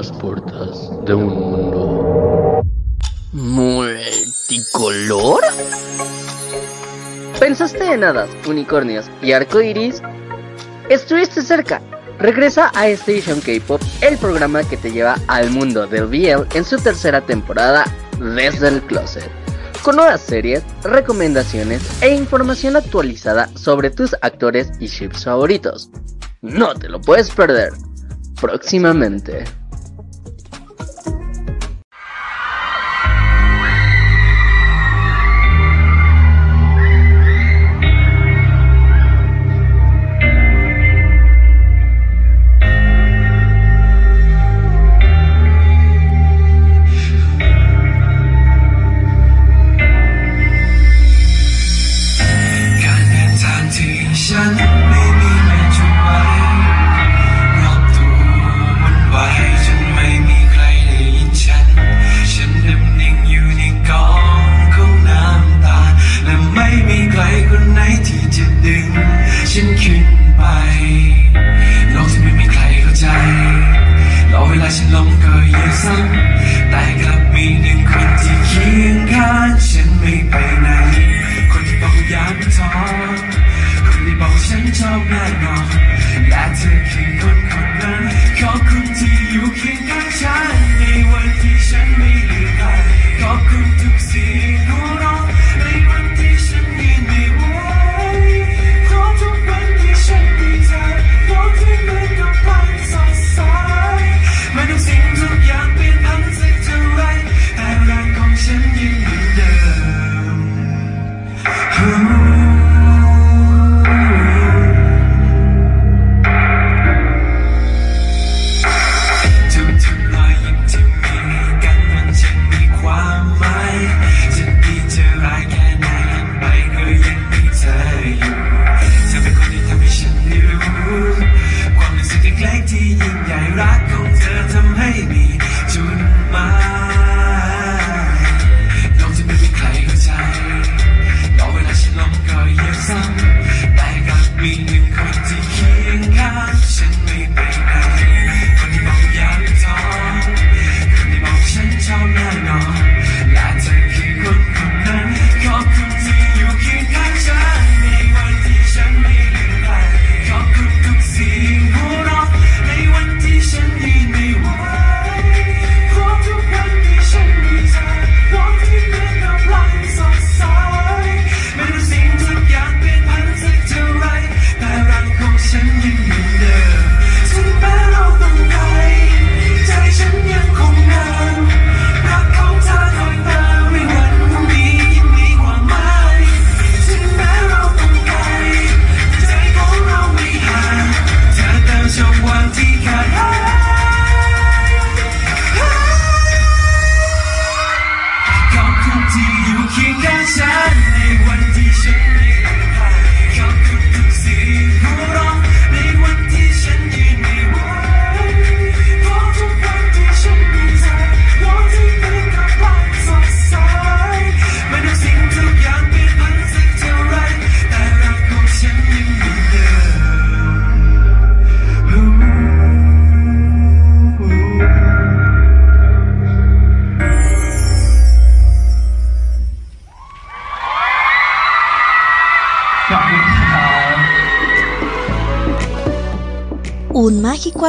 Las puertas de un mundo multicolor. ¿Pensaste en hadas, unicornios y arcoiris? Estuviste cerca. Regresa a Station K-Pop, el programa que te lleva al mundo del BL en su tercera temporada desde el closet. Con nuevas series, recomendaciones e información actualizada sobre tus actores y ships favoritos. No te lo puedes perder. Próximamente.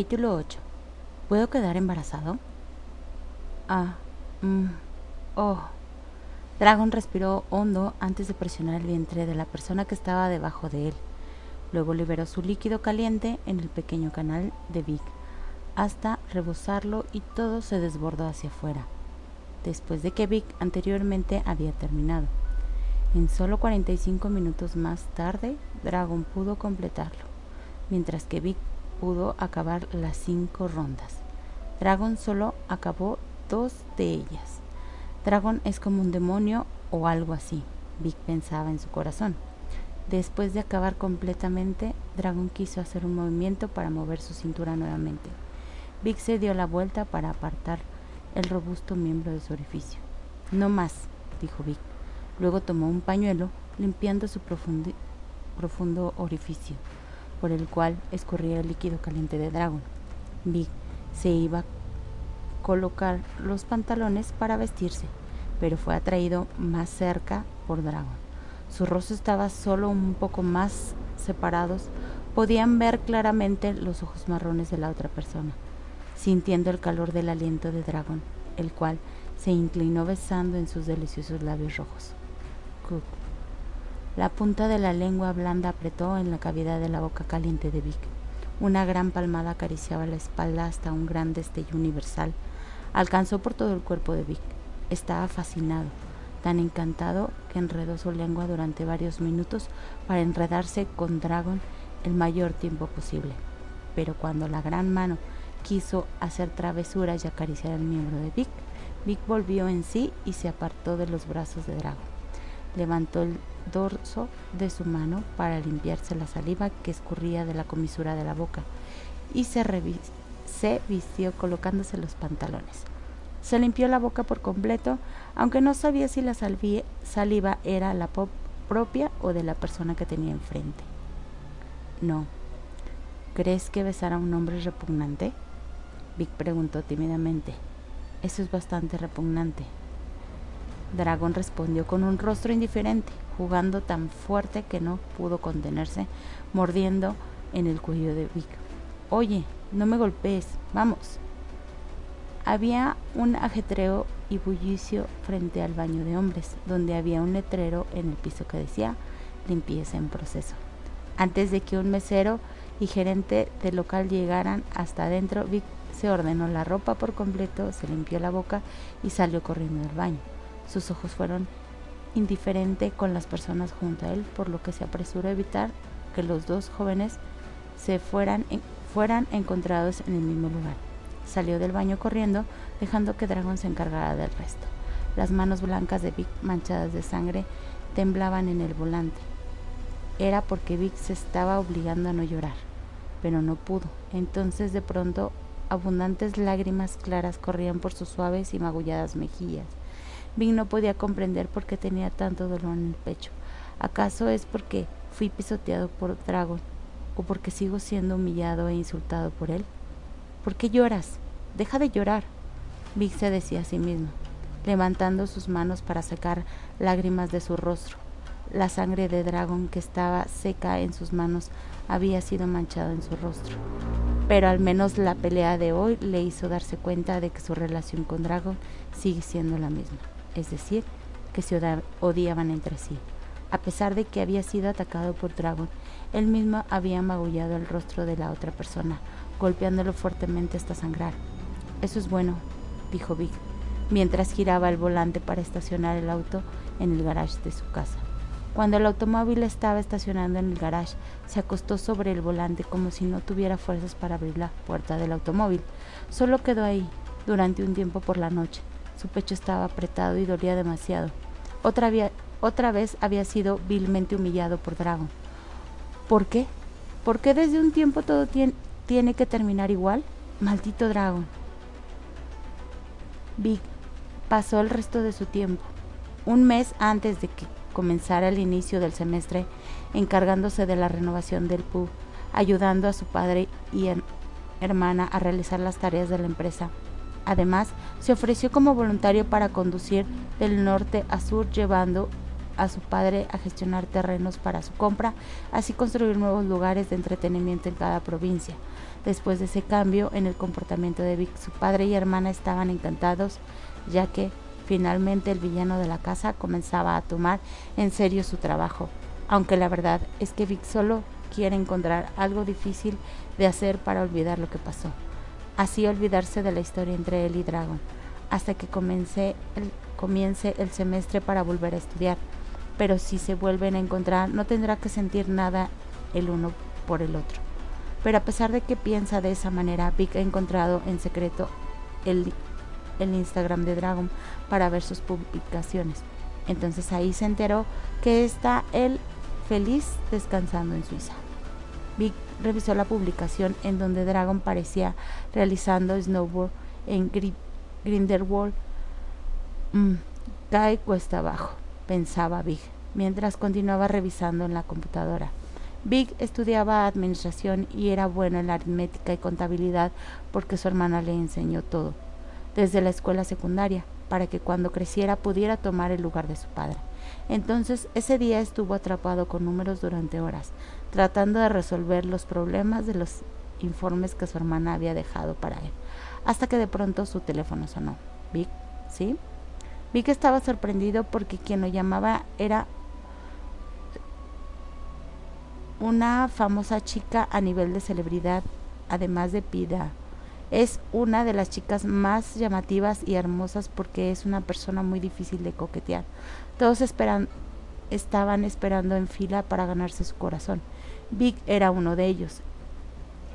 Capítulo 8. ¿Puedo quedar embarazado? Ah, mm, oh. Dragon respiró hondo antes de presionar el vientre de la persona que estaba debajo de él. Luego liberó su líquido caliente en el pequeño canal de Vic hasta rebosarlo y todo se desbordó hacia afuera, después de que Vic anteriormente había terminado. En solo 45 minutos más tarde, Dragon pudo completarlo. mientras que Vic pudo acabar las cinco rondas. Dragon solo acabó dos de ellas. Dragon es como un demonio o algo así, Vic pensaba en su corazón. Después de acabar completamente, Dragon quiso hacer un movimiento para mover su cintura nuevamente. Vic se dio la vuelta para apartar el robusto miembro de su orificio. No más, dijo Vic. Luego tomó un pañuelo, limpiando su profundo orificio, por el cual escurría el líquido caliente de Dragon. Vic se iba a colocar los pantalones para vestirse, pero fue atraído más cerca por Dragon. Su rostro estaba solo un poco más separados. Podían ver claramente los ojos marrones de la otra persona, sintiendo el calor del aliento de Dragon, el cual se inclinó besando en sus deliciosos labios rojos. La punta de la lengua blanda apretó en la cavidad de la boca caliente de Vic. Una gran palmada acariciaba la espalda hasta un gran destello universal. Alcanzó por todo el cuerpo de Vic. Estaba fascinado, tan encantado que enredó su lengua durante varios minutos para enredarse con Dragon el mayor tiempo posible. Pero cuando la gran mano quiso hacer travesuras y acariciar el miembro de Vic, Vic volvió en sí y se apartó de los brazos de Dragon. Levantó el dorso de su mano para limpiarse la saliva que escurría de la comisura de la boca y se, vistió colocándose los pantalones. Se limpió la boca por completo, aunque no sabía si la saliva era la propia o de la persona que tenía enfrente. No. ¿Crees que besar a un hombre es repugnante? Vic preguntó tímidamente. Eso es bastante repugnante, Dragón respondió con un rostro indiferente, jugando tan fuerte que no pudo contenerse, mordiendo en el cuello de Vic. Oye, no me golpees, vamos. Había un ajetreo y bullicio frente al baño de hombres, donde había un letrero en el piso que decía limpieza en proceso. Antes de que un mesero y gerente del local llegaran hasta adentro, Vic se ordenó la ropa por completo, se limpió la boca y salió corriendo del baño. Sus ojos fueron indiferente con las personas junto a él, por lo que se apresuró a evitar que los dos jóvenes se fueran, fueran encontrados en el mismo lugar. Salió del baño corriendo, dejando que Dragon se encargara del resto. Las manos blancas de Vic manchadas de sangre temblaban en el volante. Era porque Vic se estaba obligando a no llorar, pero no pudo. Entonces de pronto abundantes lágrimas claras corrían por sus suaves y magulladas mejillas. Vic no podía comprender por qué tenía tanto dolor en el pecho. ¿Acaso es porque fui pisoteado por Dragon? ¿O porque sigo siendo humillado e insultado por él? ¿Por qué lloras? Deja de llorar. Vic se decía a sí mismo, levantando sus manos para sacar lágrimas de su rostro. La sangre de Dragon que estaba seca en sus manos había sido manchada en su rostro. Pero al menos la pelea de hoy le hizo darse cuenta de que su relación con Dragon sigue siendo la misma es decir, que se odiaban entre sí. A pesar de que había sido atacado por Dragon, él mismo había magullado el rostro de la otra persona, golpeándolo fuertemente hasta sangrar. Eso es bueno, dijo Vic, mientras giraba el volante para estacionar el auto en el garage de su casa. Cuando el automóvil estaba estacionando en el garage, se acostó sobre el volante como si no tuviera fuerzas para abrir la puerta del automóvil. Solo quedó ahí durante un tiempo por la noche, su pecho estaba apretado y dolía demasiado. Otra, vez había sido vilmente humillado por Dragon. ¿Por qué? ¿Por qué desde un tiempo todo tiene que terminar igual? Maldito Dragon. Vic pasó el resto de su tiempo, un mes antes de que comenzara el inicio del semestre, encargándose de la renovación del pub, ayudando a su padre y hermana a realizar las tareas de la empresa Además, se ofreció como voluntario para conducir del norte a sur llevando a su padre a gestionar terrenos para su compra, así construir nuevos lugares de entretenimiento en cada provincia. Después de ese cambio en el comportamiento de Vic, su padre y hermana estaban encantados, ya que finalmente el villano de la casa comenzaba a tomar en serio su trabajo, aunque la verdad es que Vic solo quiere encontrar algo difícil de hacer para olvidar lo que pasó así olvidarse de la historia entre él y Dragon, hasta que comience el, comience el semestre para volver a estudiar. Pero si se vuelven a encontrar, no tendrá que sentir nada el uno por el otro. Pero a pesar de que piensa de esa manera, Vic ha encontrado en secreto el, el Instagram de Dragon para ver sus publicaciones. Entonces ahí se enteró que está él feliz descansando en Suiza. Vic revisó la publicación en donde Dragon parecía realizando snowboard en Grindelwald. Mm, cae cuesta abajo, pensaba Big, mientras continuaba revisando en la computadora. Big estudiaba administración y era bueno en la aritmética y contabilidad porque su hermana le enseñó todo, desde la escuela secundaria, para que cuando creciera pudiera tomar el lugar de su padre. Entonces ese día estuvo atrapado con números durante horas, tratando de resolver los problemas de los informes que su hermana había dejado para él, hasta que de pronto su teléfono sonó. Vic, ¿sí? Vic estaba sorprendido porque quien lo llamaba era una famosa chica a nivel de celebridad, además de Pida. Es una de las chicas más llamativas y hermosas porque es una persona muy difícil de coquetear. Todos esperan, estaban esperando en fila para ganarse su corazón. Vic era uno de ellos.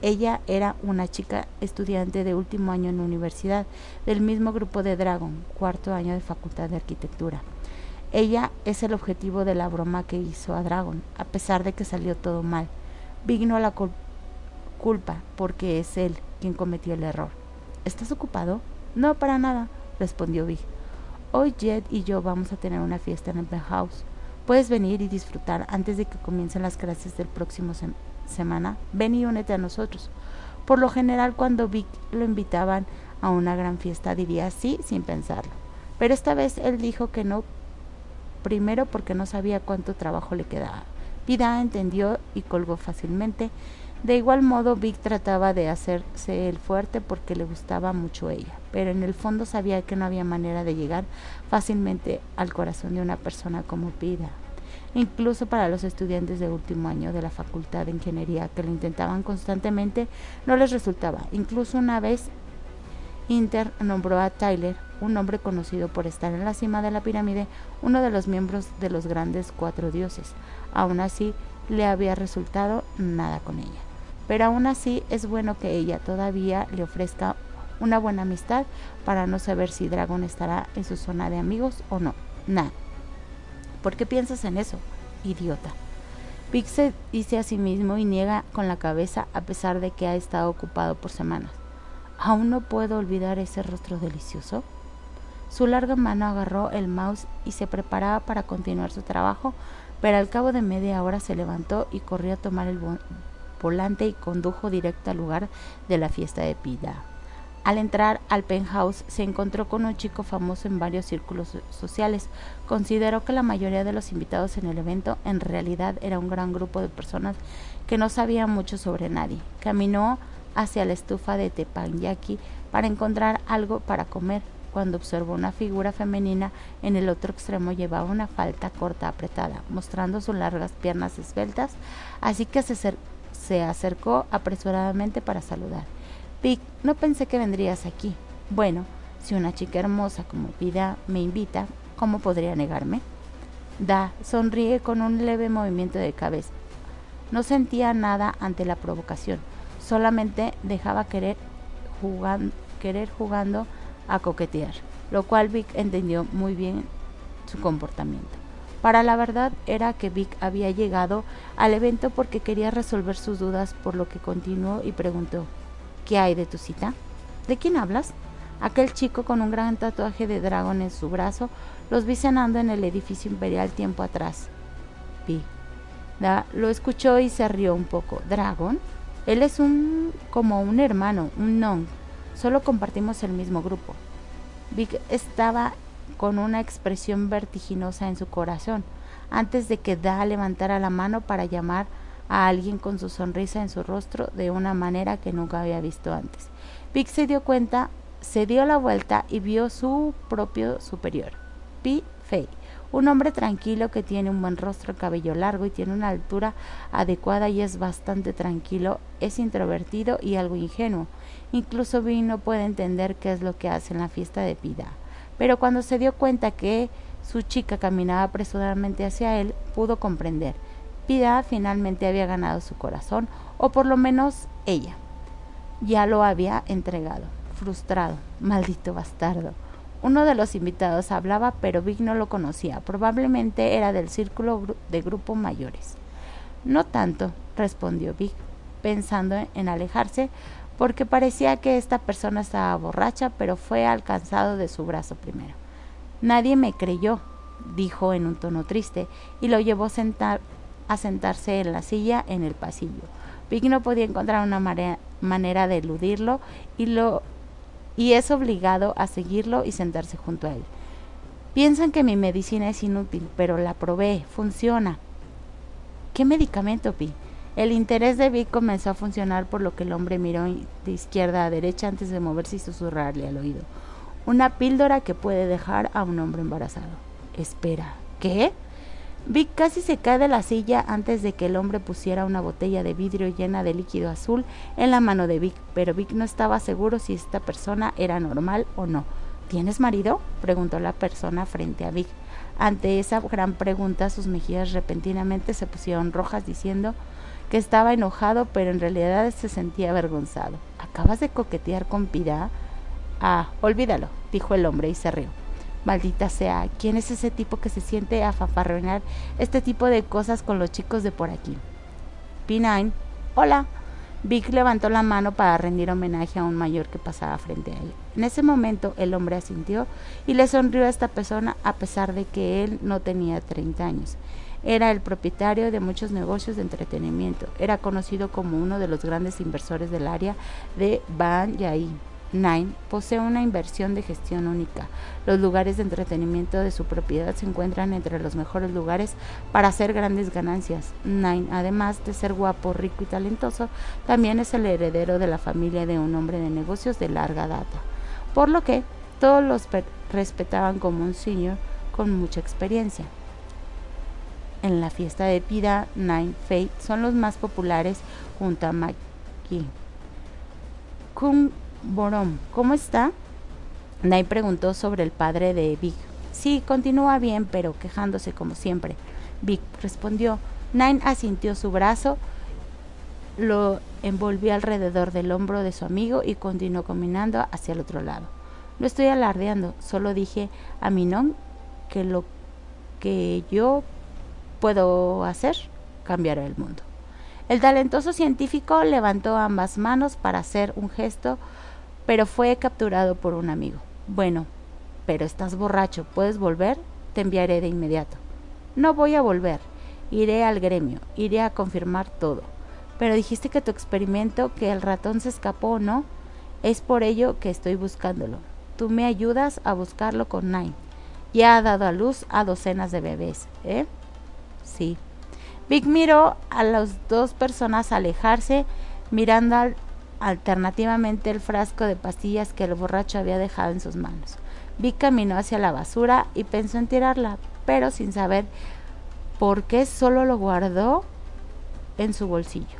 Ella era una chica estudiante de último año en la universidad, del mismo grupo de Dragon, cuarto año de facultad de arquitectura. Ella es el objetivo de la broma que hizo a Dragon, a pesar de que salió todo mal. Vic no la culpa, porque es él quien cometió el error. ¿Estás ocupado? No, para nada, respondió Vic. Hoy Jet y yo vamos a tener una fiesta en el penthouse. Puedes venir y disfrutar antes de que comiencen las clases del próximo semana. Ven y únete a nosotros. Por lo general, cuando Vic lo invitaban a una gran fiesta, diría sí sin pensarlo. Pero esta vez él dijo que no, primero porque no sabía cuánto trabajo le quedaba. Vida entendió y colgó fácilmente. De igual modo, Vic trataba de hacerse el fuerte porque le gustaba mucho ella, pero en el fondo sabía que no había manera de llegar fácilmente al corazón de una persona como Vida. Incluso para los estudiantes de último año de la Facultad de Ingeniería que lo intentaban constantemente, no les resultaba. Incluso una vez Inter nombró a Tyler, un hombre conocido por estar en la cima de la pirámide, uno de los miembros de los grandes cuatro dioses. Aún así, le había resultado nada con ella pero aún así es bueno que ella todavía le ofrezca una buena amistad para no saber si Dragon estará en su zona de amigos o no. Nada. ¿Por qué piensas en eso, idiota? Vic se dice a sí mismo y niega con la cabeza a pesar de que ha estado ocupado por semanas. ¿Aún no puedo olvidar ese rostro delicioso? Su larga mano agarró el mouse y se preparaba para continuar su trabajo, pero al cabo de media hora se levantó y corrió a tomar el volante y condujo directo al lugar de la fiesta de Pida. Al entrar al penthouse se encontró con un chico famoso en varios círculos sociales. Consideró que la mayoría de los invitados en el evento en realidad era un gran grupo de personas que no sabían mucho sobre nadie. Caminó hacia la estufa de tepanyaki para encontrar algo para comer. Cuando observó una figura femenina en el otro extremo llevaba una falta corta apretada, mostrando sus largas piernas esbeltas, así que se se acercó apresuradamente para saludar. Vic, no pensé que vendrías aquí. Bueno, si una chica hermosa como Vida me invita, ¿cómo podría negarme? Da sonríe con un leve movimiento de cabeza. No sentía nada ante la provocación, solamente dejaba querer, querer jugando a coquetear, lo cual Vic entendió muy bien su comportamiento. Para la verdad era que Vic había llegado al evento porque quería resolver sus dudas, por lo que continuó y preguntó ¿Qué hay de tu cita? ¿De quién hablas? Aquel chico con un gran tatuaje de dragón en su brazo los vi cenando en el edificio imperial tiempo atrás. Vi. lo escuchó y se rió un poco. ¿Dragón? Él es un como un hermano, un non. Solo compartimos el mismo grupo. Vic estaba con una expresión vertiginosa en su corazón, antes de que Da levantara la mano para llamar a alguien con su sonrisa en su rostro de una manera que nunca había visto antes. Vic se dio cuenta, se dio la vuelta y vio su propio superior, Pi Fei, un hombre tranquilo que tiene un buen rostro, cabello largo y tiene una altura adecuada y es bastante tranquilo, es introvertido y algo ingenuo. Incluso Vi no puede entender qué es lo que hace en la fiesta de Pida pero cuando se dio cuenta que su chica caminaba apresuradamente hacia él, pudo comprender. Pida finalmente había ganado su corazón, o por lo menos ella. Ya lo había entregado. Frustrado, maldito bastardo. Uno de los invitados hablaba, pero Vic no lo conocía. Probablemente era del círculo de grupo mayores. No tanto, respondió Vic, pensando en alejarse, porque parecía que esta persona estaba borracha, pero fue alcanzado de su brazo primero. Nadie me creyó, dijo en un tono triste, y lo llevó a sentarse en la silla en el pasillo. Vic no podía encontrar una manera de eludirlo y lo y es obligado a seguirlo y sentarse junto a él. Piensan que mi medicina es inútil, pero la probé, funciona. ¿Qué medicamento, Pi? El interés de Vic comenzó a funcionar por lo que el hombre miró de izquierda a derecha antes de moverse y susurrarle al oído. Una píldora que puede dejar a un hombre embarazado. Espera, ¿qué? Vic casi se cae de la silla antes de que el hombre pusiera una botella de vidrio llena de líquido azul en la mano de Vic, pero Vic no estaba seguro si esta persona era normal o no. ¿Tienes marido? preguntó la persona frente a Vic. Ante esa gran pregunta sus mejillas repentinamente se pusieron rojas diciendo estaba enojado, pero en realidad se sentía avergonzado. ¿Acabas de coquetear con Pida? Ah, olvídalo, dijo el hombre y se rió. Maldita sea, ¿quién es ese tipo que se siente a fafarronear este tipo de cosas con los chicos de por aquí? P9, hola. Vic levantó la mano para rendir homenaje a un mayor que pasaba frente a él. En ese momento el hombre asintió y le sonrió a esta persona a pesar de que él no tenía 30 años. Era el propietario de muchos negocios de entretenimiento. Era conocido como uno de los grandes inversores del área de Ban Yai. Nine posee una inversión de gestión única. Los lugares de entretenimiento de su propiedad se encuentran entre los mejores lugares para hacer grandes ganancias. Nine, además de ser guapo, rico y talentoso, también es el heredero de la familia de un hombre de negocios de larga data, por lo que todos los respetaban como un senior con mucha experiencia. En la fiesta de Pida, Nine Fate son los más populares junto a Maki. Kung Borom, ¿cómo está? Nay preguntó sobre el padre de Vic. Sí, continúa bien, pero quejándose como siempre. Vic respondió. Nine asintió su brazo, lo envolvió alrededor del hombro de su amigo y continuó caminando hacia el otro lado. No estoy alardeando, solo dije a Minon que lo que yo puedo hacer cambiará el mundo. El talentoso científico levantó ambas manos para hacer un gesto pero fue capturado por un amigo. Bueno, pero estás borracho, ¿puedes volver? Te enviaré de inmediato. No voy a volver. Iré al gremio, iré a confirmar todo. Pero dijiste que tu experimento, que el ratón se escapó, ¿no? Es por ello que estoy buscándolo. Tú me ayudas a buscarlo con Nine. Ya ha dado a luz a docenas de bebés, ¿eh? Sí. Vic miró a las dos personas alejarse, mirando al alternativamente el frasco de pastillas que el borracho había dejado en sus manos. Vic caminó hacia la basura y pensó en tirarla, pero sin saber por qué solo lo guardó en su bolsillo.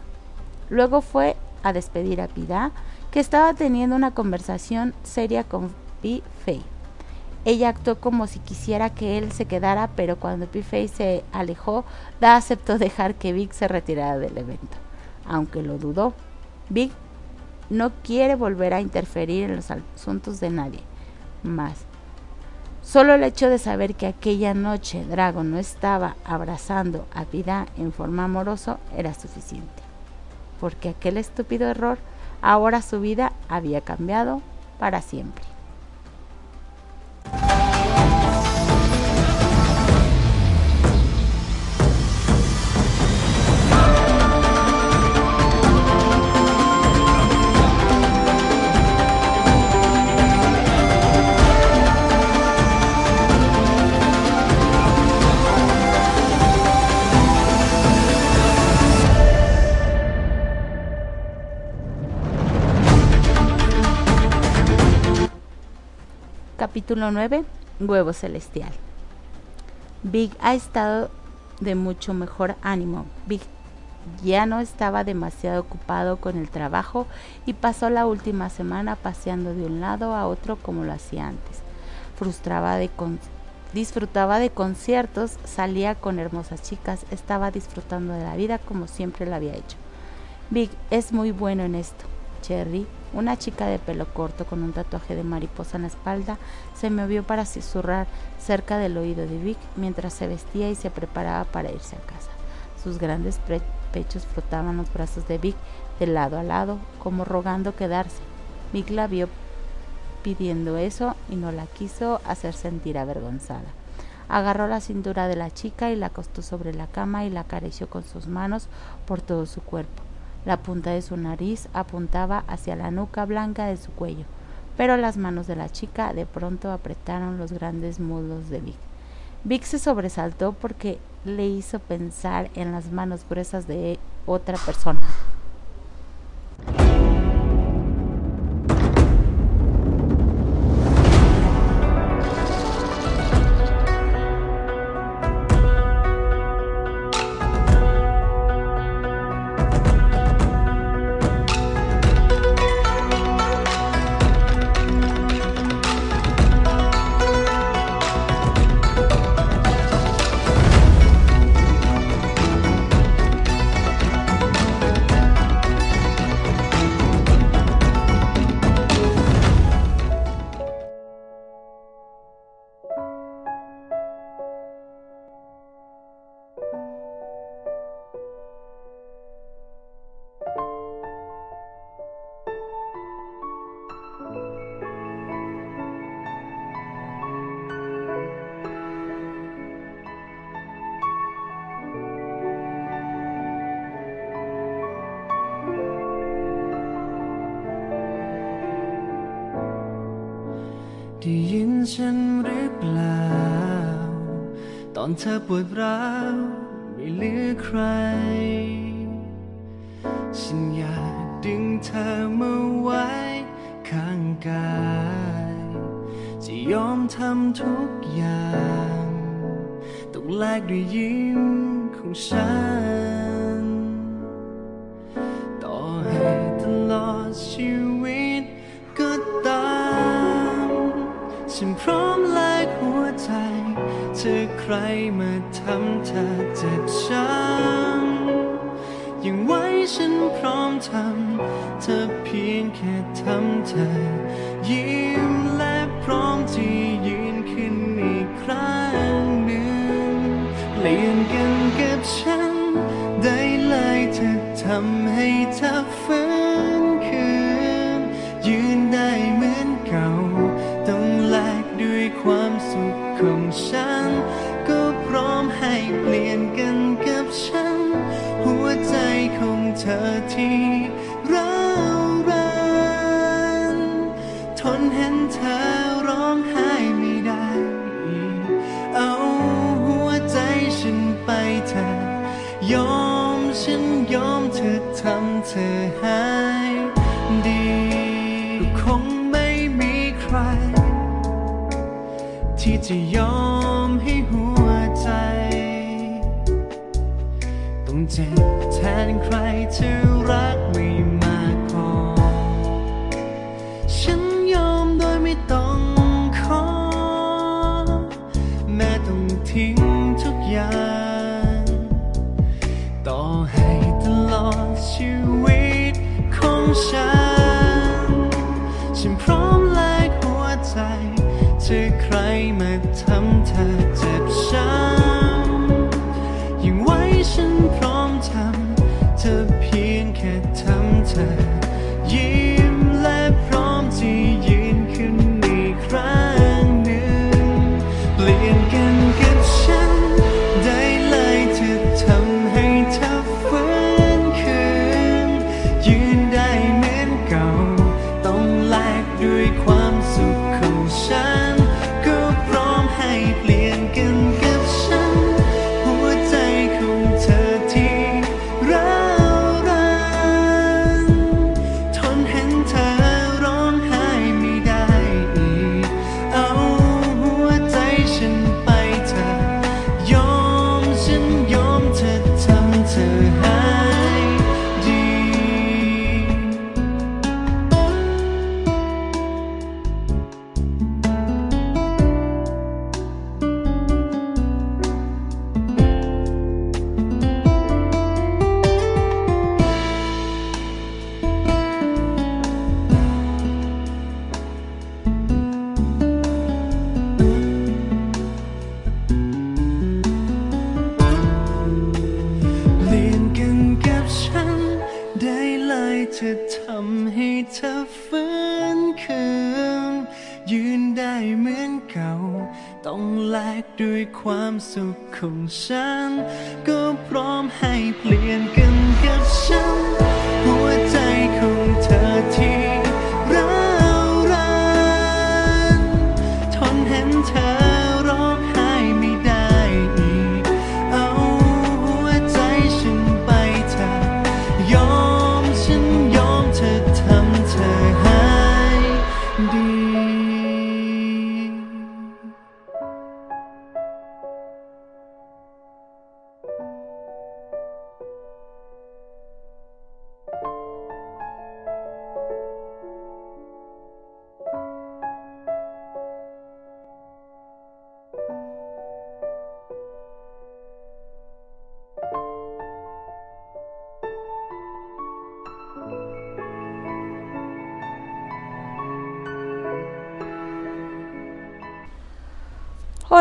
Luego fue a despedir a Pida, que estaba teniendo una conversación seria con Pi Fei. Ella actuó como si quisiera que él se quedara, pero cuando Fei se alejó, Da aceptó dejar que Vic se retirara del evento. Aunque lo dudó, Vic no quiere volver a interferir en los asuntos de nadie más. Solo el hecho de saber que aquella noche Drago no estaba abrazando a Vida en forma amorosa era suficiente, porque aquel estúpido error ahora su vida había cambiado para siempre. Thank you. Capítulo 9. Huevo celestial. Big ha estado de mucho mejor ánimo. Big ya no estaba demasiado ocupado con el trabajo y pasó la última semana paseando de un lado a otro como lo hacía antes. Frustraba de disfrutaba de conciertos, salía con hermosas chicas, estaba disfrutando de la vida como siempre lo había hecho. Big es muy bueno en esto. Cherry, una chica de pelo corto con un tatuaje de mariposa en la espalda, se movió para susurrar cerca del oído de Vic mientras se vestía y se preparaba para irse a casa. Sus grandes pechos frotaban los brazos de Vic de lado a lado, como rogando quedarse. Vic la vio pidiendo eso y no la quiso hacer sentir avergonzada. Agarró la cintura de la chica y la acostó sobre la cama y la acarició con sus manos por todo su cuerpo. La punta de su nariz apuntaba hacia la nuca blanca de su cuello, pero las manos de la chica de pronto apretaron los grandes muslos de Vic. Vic se sobresaltó porque le hizo pensar en las manos gruesas de otra persona. เธอปวดร้าวไม่เหลือใคร ฉันอยากดึงเธอมาไว้ข้างกาย จะยอมทำทุกอย่าง ต้องแลกด้วยยิ้มของฉัน ใครมาทำเธอเจ็บช้ำยังไว้ฉันพร้อมทำเธอเพียงแค่ทำเธอ ยิ้มและพร้อมที่ยืนขึ้นอีกครั้งหนึ่งเปลี่ยนกันกับฉัน ได้เลยเธอทำให้เธอฟื้น เธอที่ร้าวรานทนเห็นเธอร้องไห้ไม่ได้ เอาหัวใจฉันไปเธอยอมฉันยอมเธอทำเธอหายดีก็คงไม่มีใคร ที่จะยอมให้หัว เจ็บแทนใครที่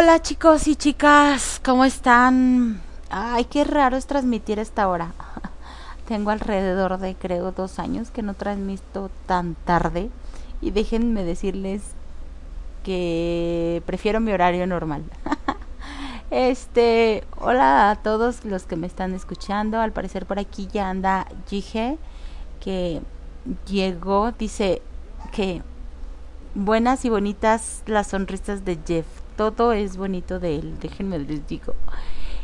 Hola chicos y chicas, ¿cómo están? Ay, qué raro es transmitir esta hora. Tengo alrededor de creo dos años que no transmito tan tarde y déjenme decirles que prefiero mi horario normal. Este, hola a todos los que me están escuchando. Al parecer por aquí ya anda Gige que llegó, dice que buenas y bonitas las sonrisas de Jeff. Todo es bonito de él, déjenme les digo.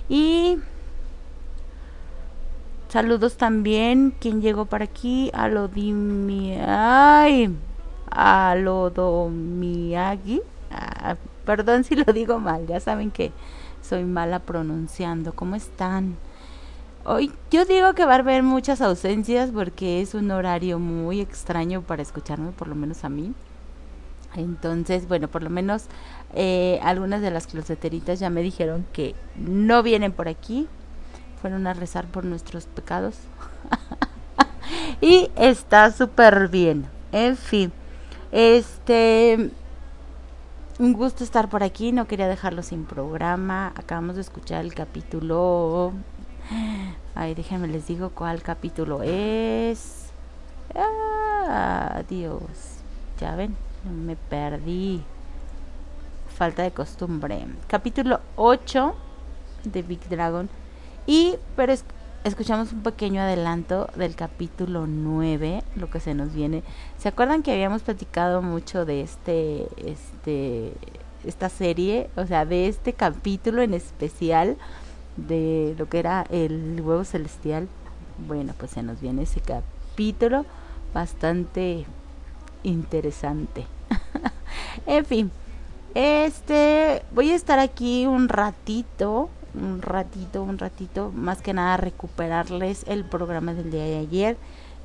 Y saludos también. ¿Quién llegó por aquí? Alodimi. Ay, Alodomiagi. Ah, perdón si lo digo mal, ya saben que soy mala pronunciando. ¿Cómo están? Hoy yo digo que va a haber muchas ausencias porque es un horario muy extraño para escucharme, por lo menos a mí. Entonces, bueno, por lo menos eh, algunas de las closeteritas ya me dijeron que no vienen por aquí. Fueron a rezar por nuestros pecados. y está súper bien. En fin, este... Un gusto estar por aquí, no quería dejarlo sin programa. Acabamos de escuchar el capítulo... Ay, déjenme les digo cuál capítulo es. Ah, Dios. Ya ven, me perdí. Falta de costumbre. Capítulo 8 de Big Dragon. Y, pero es, escuchamos un pequeño adelanto del capítulo 9, lo que se nos viene. ¿Se acuerdan que habíamos platicado mucho de este, este, esta serie? O sea, de este capítulo en especial de lo que era el huevo celestial. Bueno, pues se nos viene ese capítulo bastante interesante. en fin, este voy a estar aquí un ratito, un ratito, un ratito, más que nada recuperarles el programa del día de ayer.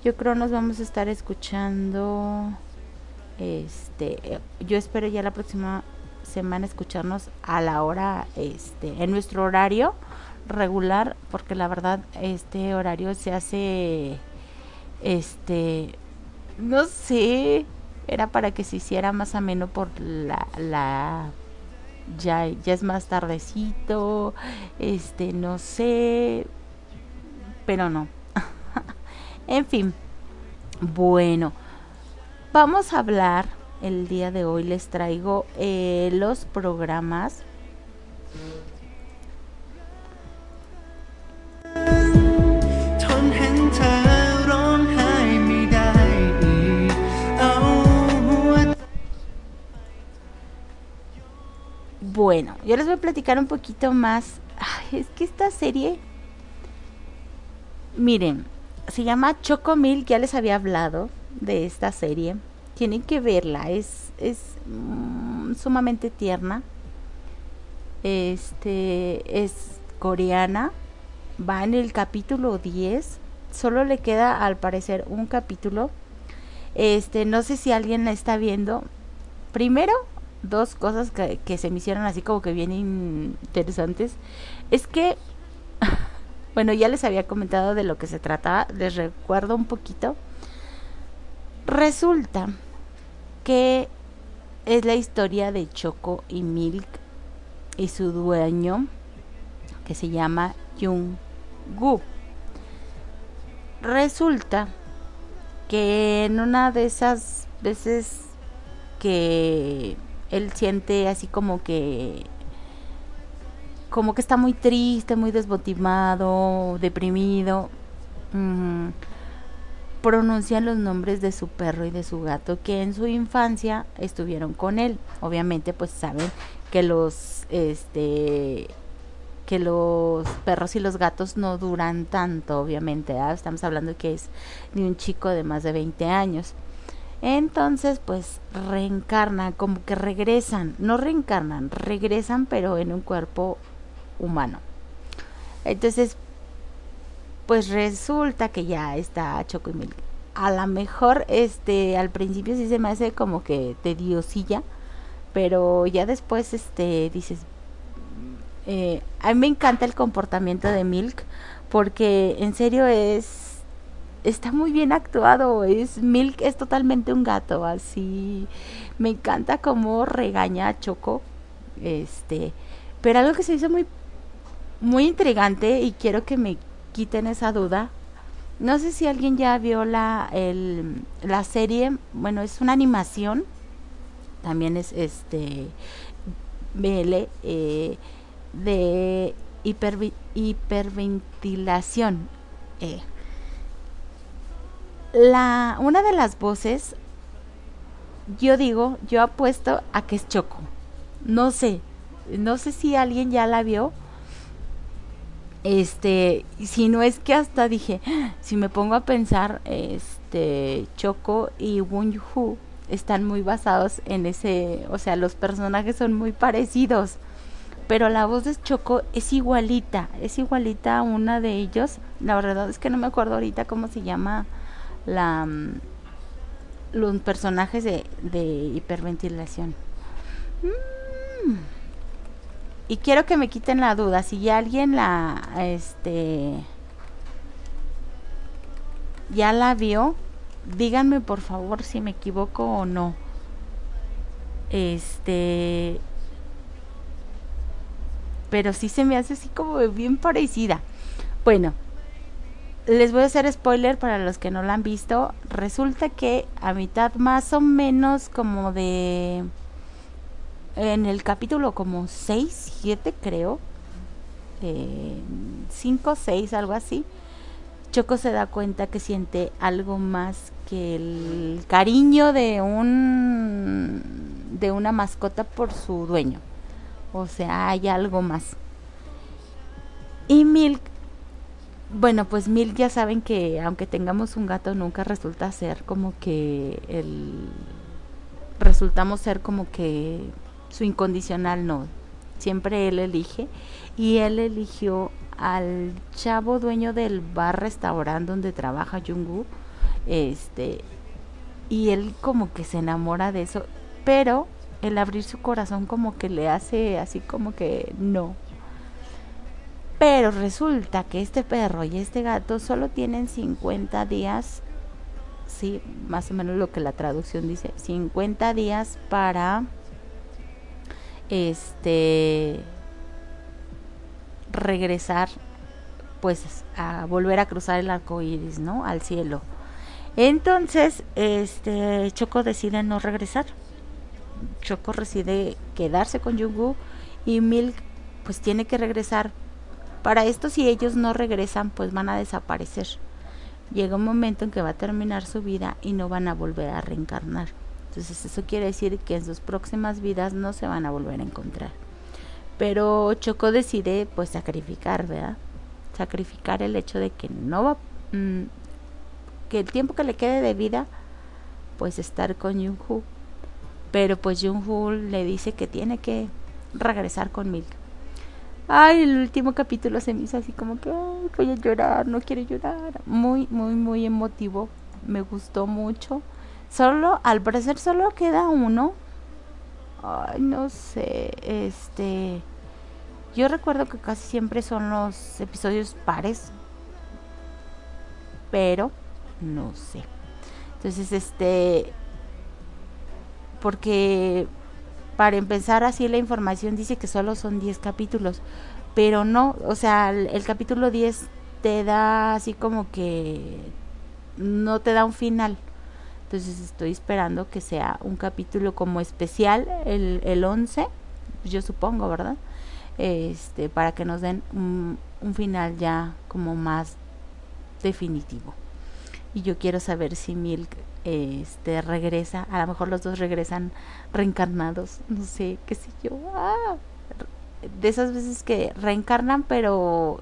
Yo creo nos vamos a estar escuchando este yo espero ya la próxima semana escucharnos a la hora este en nuestro horario regular porque la verdad este horario se hace este no sé era para que se hiciera más ameno por la, la ya ya es más tardecito este no sé pero no. En fin bueno vamos a hablar el día de hoy. Les traigo eh, los programas Bueno, yo les voy a platicar un poquito más. Es que esta serie, miren, se llama Choco Milk, ya les había hablado de esta serie. Tienen que verla, es, es mm, sumamente tierna. Este es coreana, va en el capítulo 10. Solo le queda al parecer un capítulo. Este, no sé si alguien la está viendo. Primero, dos cosas que, se me hicieron así como que bien interesantes. Es que, bueno, ya les había comentado de lo que se trataba, les recuerdo un poquito. Resulta que es la historia de Choco y Milk y su dueño, que se llama Jung Gu. Resulta que en una de esas veces que él siente así como que como que está muy triste, muy desmotivado, deprimido. mm, pronuncia los nombres de su perro y de su gato que en su infancia estuvieron con él. Obviamente, pues saben que los este que los perros y los gatos no duran tanto, obviamente. ¿verdad? Estamos hablando que es de un chico de más de 20 años. Entonces, pues reencarnan, como que regresan, no reencarnan, regresan, pero en un cuerpo humano. Entonces, pues resulta que ya está Choco y Milk. A lo mejor, este, al principio sí se me hace como que tediosilla, pero ya después, este, dices, eh, a mí me encanta el comportamiento de Milk porque en serio es está muy bien actuado es Milk es totalmente un gato así me encanta cómo regaña a Choco este pero algo que se hizo muy muy intrigante y quiero que me quiten esa duda no sé si alguien ya vio la el, la serie bueno es una animación también es este BL eh, de hipervi- hiperventilación. eh. La, una de las voces, yo digo, yo apuesto a que es Choco. No sé, no sé si alguien ya la vio. Este, si no es que hasta dije, si me pongo a pensar, este, Choco y Won Hu están muy basados en ese, o sea, los personajes son muy parecidos pero la voz de Choco es igualita, es igualita a una de ellos. La verdad es que no me acuerdo ahorita cómo se llama la mm, los personajes de, de hiperventilación. Mm. Y quiero que me quiten la duda, si ya alguien la este ya la vio, díganme por favor si me equivoco o no. Este pero sí se me hace así como bien parecida. Bueno, les voy a hacer spoiler para los que no la han visto. Resulta que a mitad más o menos como de... En el capítulo como 6, 7 creo. 5, 6, algo así. Choco se da cuenta que siente algo más que el cariño de un de una mascota por su dueño. O sea, hay algo más. Y Milk, bueno, pues Milk ya saben que aunque tengamos un gato nunca resulta ser como que el resultamos ser como que su incondicional no. Siempre él elige y él eligió al chavo dueño del bar restaurante donde trabaja Jungwoo. Este y él como que se enamora de eso, pero el abrir su corazón como que le hace así como que no. Pero resulta que este perro y este gato solo tienen 50 días, sí, más o menos lo que la traducción dice, 50 días para este regresar pues a volver a cruzar el arco iris, ¿no? Al cielo. Entonces, este Choco decide no regresar. Choco decide quedarse con Yugu y Milk pues tiene que regresar. Para esto si ellos no regresan pues van a desaparecer. Llega un momento en que va a terminar su vida y no van a volver a reencarnar. Entonces eso quiere decir que en sus próximas vidas no se van a volver a encontrar. Pero Choco decide pues sacrificar, ¿verdad? Sacrificar el hecho de que no va mmm, que el tiempo que le quede de vida pues estar con Jung-Hoo pero pues Jung-Hoo le dice que tiene que regresar con Milk. Ay, el último capítulo se me hizo así como que ay, voy a llorar, no quiero llorar. Muy, muy, muy emotivo. Me gustó mucho. Solo, al parecer solo queda uno. Ay, no sé, este... Yo recuerdo que casi siempre son los episodios pares. Pero, no sé. Entonces, este porque para empezar así la información dice que solo son 10 capítulos, pero no, o sea, el, el, capítulo 10 te da así como que no te da un final. Entonces estoy esperando que sea un capítulo como especial, el, el 11, yo supongo, ¿verdad? Este, para que nos den un, un final ya como más definitivo. Y yo quiero saber si Milk este regresa, a lo mejor los dos regresan reencarnados, no sé, qué sé yo. Ah, de esas veces que reencarnan, pero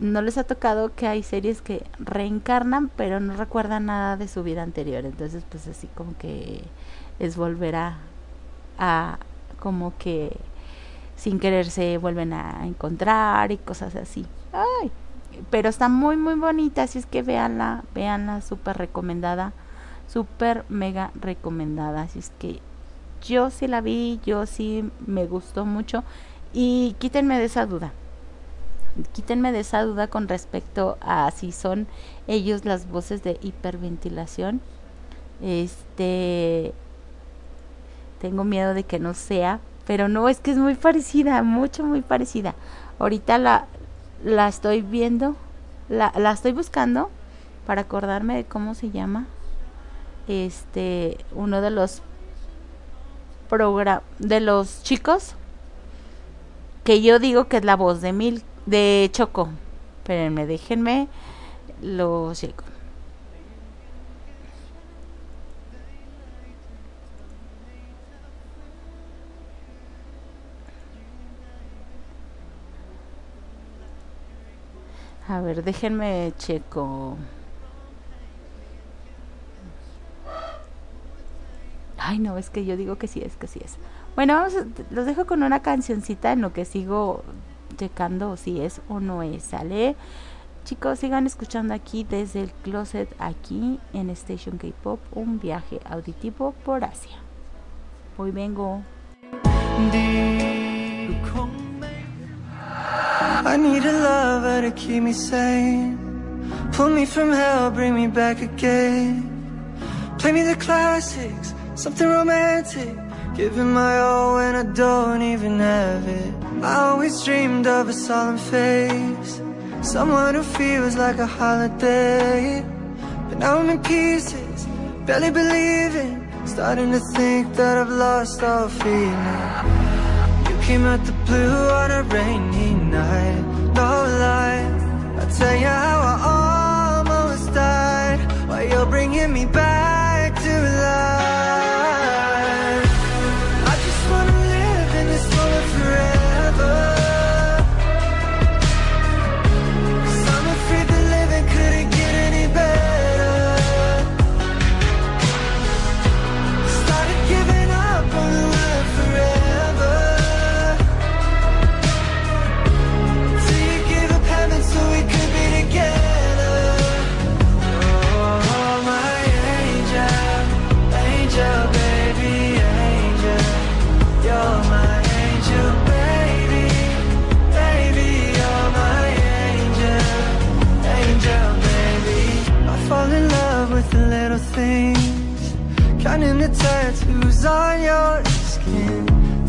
no les ha tocado que hay series que reencarnan, pero no recuerdan nada de su vida anterior. Entonces, pues así como que es volver a, a como que sin querer se vuelven a encontrar y cosas así. Ay, pero está muy muy bonita, así es que véanla, véanla, súper recomendada, súper mega recomendada, así es que yo sí la vi, yo sí me gustó mucho y quítenme de esa duda. Quítenme de esa duda con respecto a si son ellos las voces de hiperventilación. Este tengo miedo de que no sea, pero no, es que es muy parecida, mucho muy parecida. Ahorita la la estoy viendo, la, la estoy buscando para acordarme de cómo se llama. Este, uno de los de los chicos que yo digo que es la voz de Mil de Choco. Espérenme, déjenme lo checo. A ver, déjenme checo. Ay, no, es que yo digo que sí es, que sí es. Bueno, vamos los dejo con una cancioncita en lo que sigo checando si es o no es, ¿sale? Chicos, sigan escuchando aquí desde el closet, aquí en Station K-Pop, un viaje auditivo por Asia. Hoy vengo. I need a lover to keep me sane. Pull me from hell, bring me back again. Play me the classics, something romantic. Giving my all when I don't even have it. I always dreamed of a solemn face. Someone who feels like a holiday. But now I'm in pieces, barely believing. Starting to think that I've lost all feeling. You came out the blue on a rainy night No lie. I'll tell you how I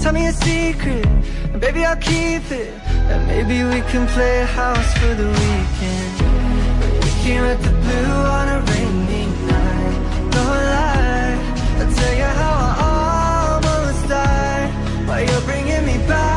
Tell me a secret, and baby I'll keep it. And maybe we can play house for the weekend. We came at the blue on a rainy night. No lie, I'll tell you how I almost died. While you're bringing me back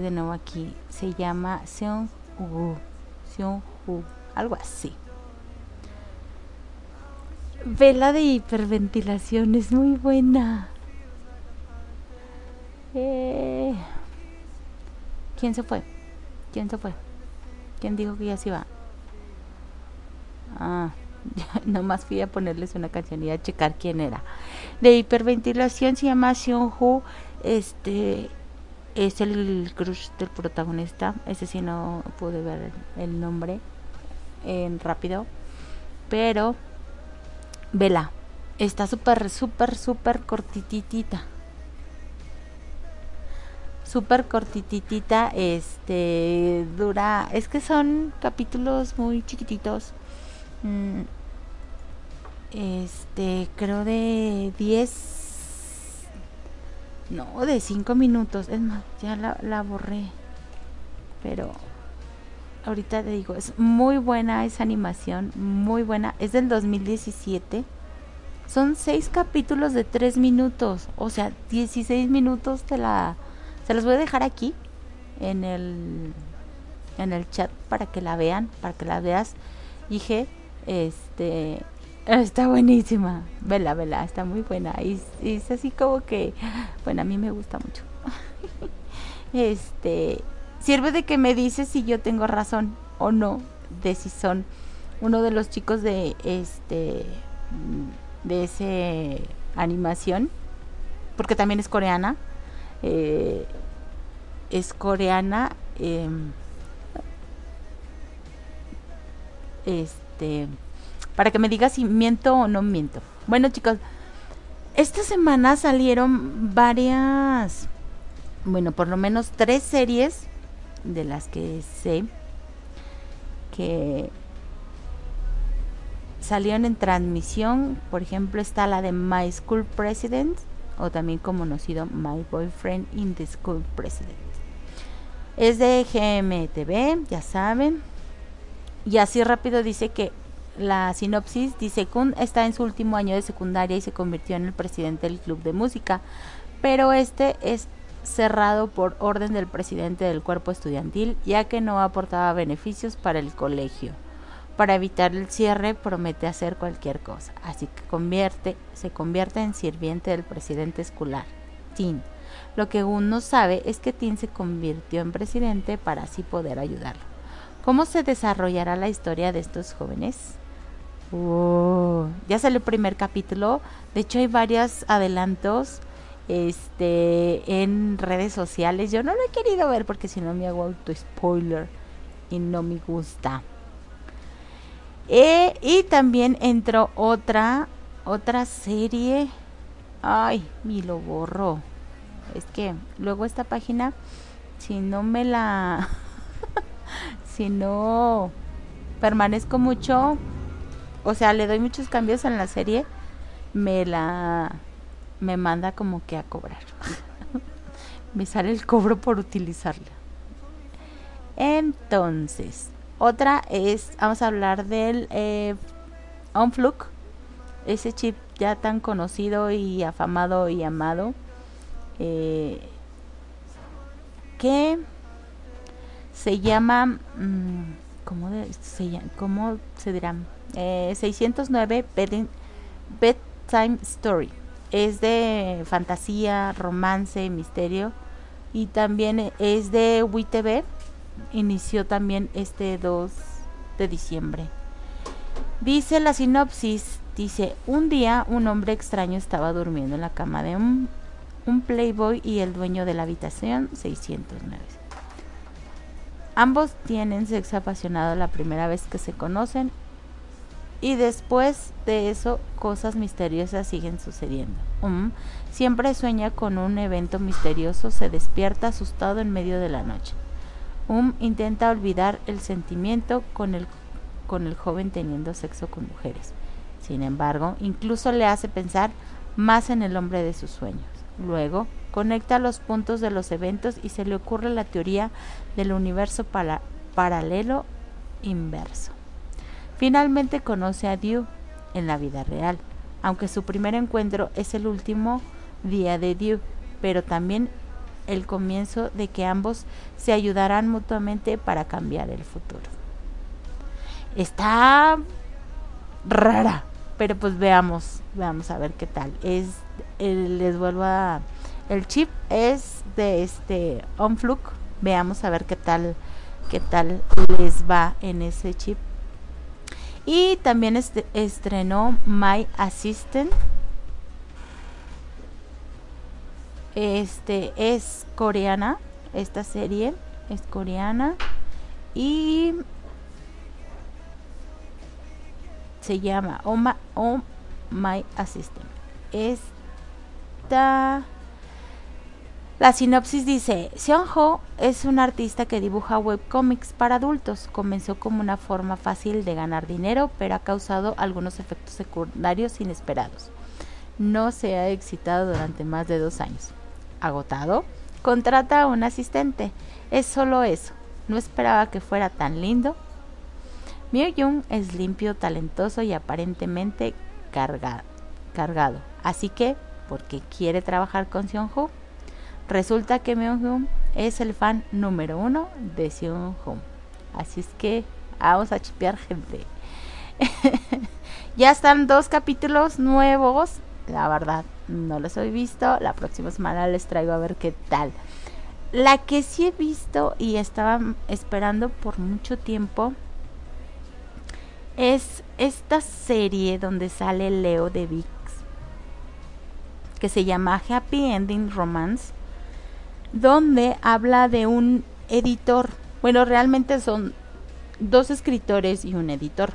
de nuevo aquí. Se llama Seon Hu. Seon Hu. Algo así. Vela de hiperventilación es muy buena. Eh, ¿Quién se fue? ¿Quién se fue? ¿Quién dijo que ya se iba? Ah, nomás fui a ponerles una canción y a checar quién era. De hiperventilación se llama Seon Hu. Este es el crush del protagonista. Ese sí no pude ver el nombre en rápido. Pero, vela. Está súper, súper, súper cortititita. Súper cortititita. Este dura. Es que son capítulos muy chiquititos. Mm, Este, creo de 10 no, de 5 minutos. Es más, ya la, la borré. Pero ahorita te digo, es muy buena esa animación. Muy buena. Es del 2017. Son 6 capítulos de 3 minutos. O sea, 16 minutos te la... Se los voy a dejar aquí. En el... En el chat para que la vean. Para que la veas. Dije, este... Está buenísima. Vela, vela, está muy buena. Y, es así como que, bueno, a mí me gusta mucho. este, sirve de que me dices si yo tengo razón o no, de si son uno de los chicos de este de ese animación, porque también es coreana. eh, es coreana. em, este para que me digas si miento o no miento. Bueno, chicos, esta semana salieron varias, bueno, por lo menos tres series de las que sé que salieron en transmisión. Por ejemplo, está la de My School President o también conocido My Boyfriend in the School President. Es de GMTV, ya saben. Y así rápido dice que la sinopsis dice Kun está en su último año de secundaria y se convirtió en el presidente del club de música, pero este es cerrado por orden del presidente del cuerpo estudiantil ya que no aportaba beneficios para el colegio. Para evitar el cierre promete hacer cualquier cosa, así que se convierte en sirviente del presidente escolar, Tin. Lo que Gun no sabe es que Tin se convirtió en presidente para así poder ayudarlo. ¿Cómo se desarrollará la historia de estos jóvenes? Ya salió el primer capítulo. De hecho, hay varios adelantos este, en redes sociales. Yo no lo he querido ver porque si no me hago auto spoiler y no me gusta. Eh, y también entró otra, otra serie. Ay, me lo borró. Es que luego esta página, si no me la, si no permanezco mucho, o sea, le doy muchos cambios en la serie, me la me manda como que a cobrar. me sale el cobro por utilizarla. Entonces, otra es, vamos a hablar del eh, Onflug, ese chip ya tan conocido y afamado y amado, eh, que se llama, mm, ¿cómo, de- se, cómo se dirá? Eh, 609 Bedtime Bedtime Story. Es de fantasía, romance, misterio. Y también es de WITV. Inició también este 2 de diciembre. Dice la sinopsis, dice, un día un hombre extraño estaba durmiendo en la cama de un, un playboy y el dueño de la habitación 609. Ambos tienen sexo apasionado la primera vez que se conocen y después de eso cosas misteriosas siguen sucediendo. Um siempre sueña con un evento misterioso, se despierta asustado en medio de la noche. Um intenta olvidar el sentimiento con el, con el joven teniendo sexo con mujeres. Sin embargo, incluso le hace pensar más en el hombre de sus sueños. Luego, conecta los puntos de los eventos y se le ocurre la teoría del universo para- paralelo inverso. Finalmente conoce a Dew en la vida real. aunque su primer encuentro es el último día de Dew, pero también el comienzo de que ambos se ayudarán mutuamente para cambiar el futuro. Está rara, pero pues veamos, veamos a ver qué tal. Es les vuelvo a el chip es de este Onfluk. Veamos a ver qué tal qué tal les va en ese chip. Y también este, estrenó My Assistant. Este es coreana, esta serie es coreana y se llama Oh My, oh My Assistant. Esta la sinopsis dice, Seon Ho es un artista que dibuja webcomics para adultos. Comenzó como una forma fácil de ganar dinero, pero ha causado algunos efectos secundarios inesperados. No se ha excitado durante más de dos años. Agotado, contrata a un asistente. Es solo eso. No esperaba que fuera tan lindo. Myo Jung es limpio, talentoso y aparentemente cargado. Así que, porque quiere trabajar con Seon Ho, Resulta que Myung es el fan número uno de Seung Home. Así es que vamos a chipear gente. ya están dos capítulos nuevos. La verdad, no los he visto. La próxima semana les traigo a ver qué tal. La que sí he visto y estaba esperando por mucho tiempo es esta serie donde sale Leo de Vix que se llama Happy Ending Romance donde habla de un editor. Bueno, realmente son dos escritores y un editor.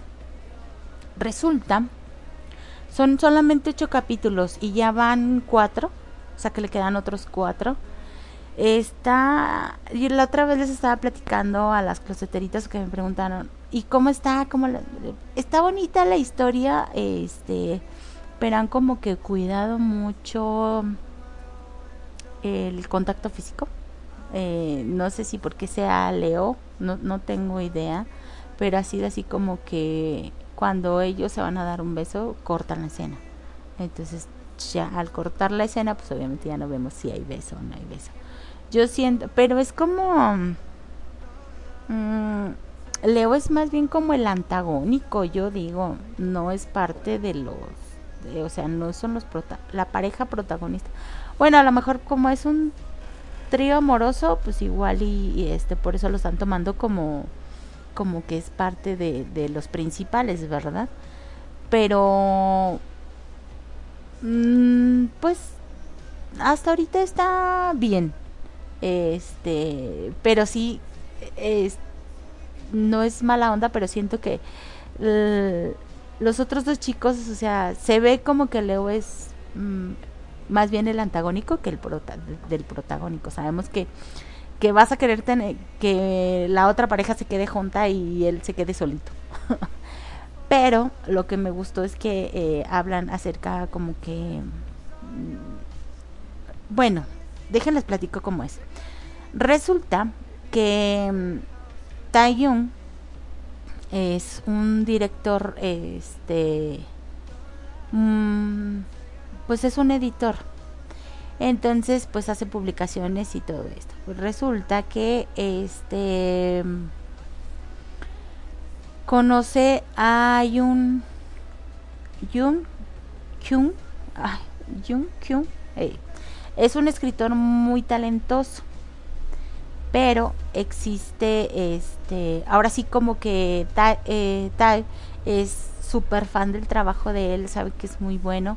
Resulta, son solamente ocho capítulos y ya van cuatro, o sea que le quedan otros cuatro. Está, y la otra vez les estaba platicando a las closeteritas que me preguntaron, ¿y cómo está? ¿Cómo está bonita la historia, este, pero han como que cuidado mucho el contacto físico. Eh, no sé si porque sea Leo, no, no tengo idea, pero ha sido así como que cuando ellos se van a dar un beso, cortan la escena. Entonces, ya al cortar la escena, pues obviamente ya no vemos si hay beso o no hay beso. Yo siento, pero es como... Mm, Leo es más bien como el antagónico, yo digo, no es parte de los, o sea, no son los la pareja protagonista. Bueno, a lo mejor como es un trío amoroso, pues igual y, este por eso lo están tomando como como que es parte de, los principales, ¿verdad? Pero mm, pues hasta ahorita está bien. Este, pero sí es, no es mala onda, pero siento que los otros dos chicos, o sea, se ve como que Leo es mm, más bien el antagónico que el del protagónico. Sabemos que, que vas a querer tener que la otra pareja se quede junta y él se quede solito. Pero lo que me gustó es que eh, hablan acerca como que... Mm, bueno, déjenles platico cómo es. Resulta que um, Taeyong es un director, este... Mm, pues es un editor. Entonces, pues hace publicaciones y todo esto. Pues resulta que este conoce a Yun Jung Kyung, ay, Jung es un escritor muy talentoso. Pero existe este, ahora sí como que tal, eh, es súper fan del trabajo de él, sabe que es muy bueno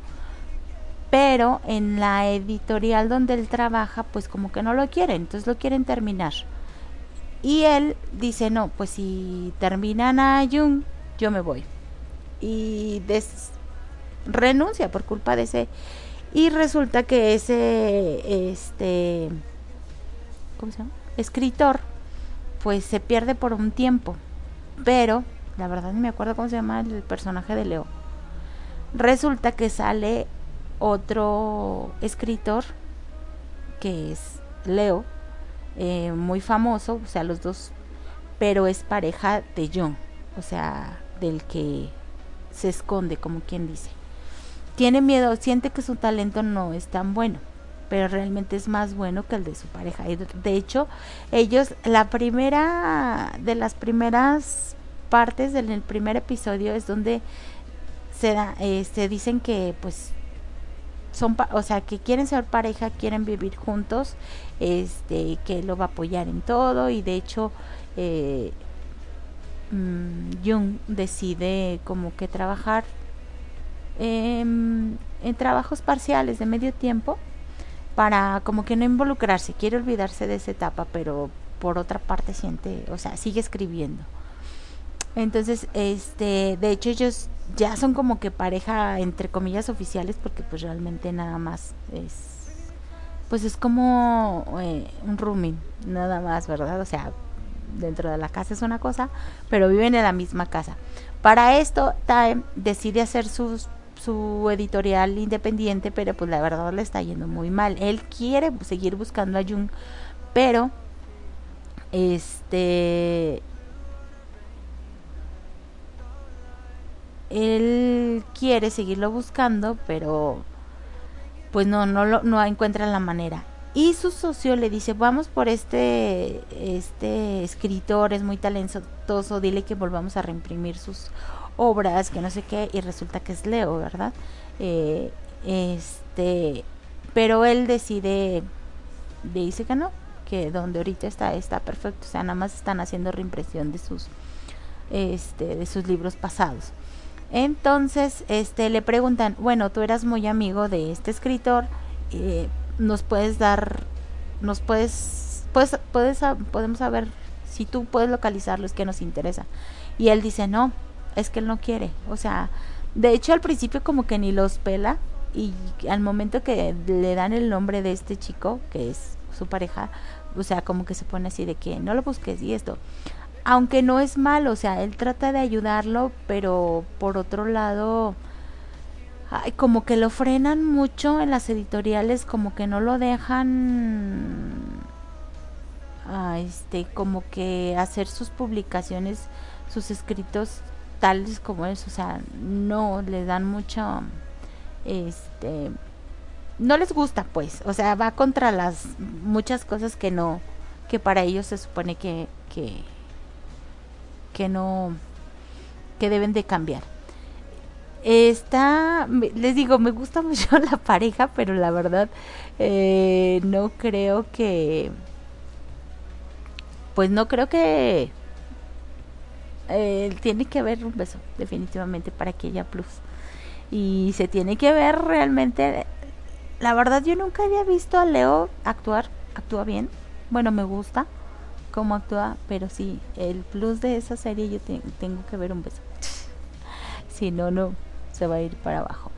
pero en la editorial donde él trabaja pues como que no lo quieren, entonces lo quieren terminar. Y él dice, no, pues si terminan a Jung, yo me voy. Y renuncia por culpa de ese. Y resulta que ese, este, ¿cómo se llama? Escritor, pues se pierde por un tiempo. Pero, la verdad no me acuerdo cómo se llama el personaje de Leo. Resulta que sale otro escritor que es Leo, eh, muy famoso, o sea, los dos, pero es pareja de John, o sea, del que se esconde, como quien dice. tiene miedo, siente que su talento no es tan bueno, pero realmente es más bueno que el de su pareja. De hecho, ellos, la primera, de las primeras partes del primer episodio es donde se, da, este, dicen que pues son, o sea, que quieren ser pareja, quieren vivir juntos, este, que lo va a apoyar en todo y de hecho eh, mmm, Jung decide como que trabajar en trabajos parciales de medio tiempo para como que no involucrarse, quiere olvidarse de esa etapa, pero por otra parte siente, o sea, sigue escribiendo. Entonces, este, de hecho ellos ya son como que pareja entre comillas oficiales porque pues realmente nada más es pues es como eh, un rooming, nada más, ¿verdad? O sea, dentro de la casa es una cosa, pero viven en la misma casa. Para esto, Time decide hacer su editorial independiente, pero pues la verdad le está yendo muy mal. Él quiere seguir buscando a Jung, pero este él quiere seguirlo buscando, pero pues no no lo, no encuentra la manera. Y su socio le dice, "Vamos por este este escritor, es muy talentoso, dile que volvamos a reimprimir sus obras, que no sé qué, y resulta que es Leo, ¿verdad? Eh, este, pero él decide, dice que no, que donde ahorita está está perfecto, o sea, nada más están haciendo reimpresión de sus este de sus libros pasados. Entonces, este, le preguntan, bueno, tú eras muy amigo de este escritor, eh, nos puedes dar, nos puedes, puedes, puedes, podemos saber si tú puedes localizarlo, es que nos interesa. Y él dice, no, es que él no quiere, o sea, de hecho al principio como que ni los pela y al momento que le dan el nombre de este chico, que es su pareja, o sea, como que se pone así de que no lo busques y esto aunque no es malo, o sea, él trata de ayudarlo, pero por otro lado, ay, como que lo frenan mucho en las editoriales, como que no lo dejan, ah, este, como que hacer sus publicaciones, sus escritos tales como eso, o sea, no le dan mucho, este, no les gusta, pues, o sea, va contra las muchas cosas que no, que para ellos se supone que, que que no que deben de cambiar. Está, les digo, me gusta mucho la pareja, pero la verdad eh, no creo que, pues no creo que eh, tiene que haber un beso, definitivamente, para que haya plus. Y se tiene que ver realmente, la verdad yo nunca había visto a Leo actuar, actúa bien, bueno, me gusta cómo actúa, pero sí, el plus de esa serie yo tengo que ver un beso. si no, no, se va a ir para abajo.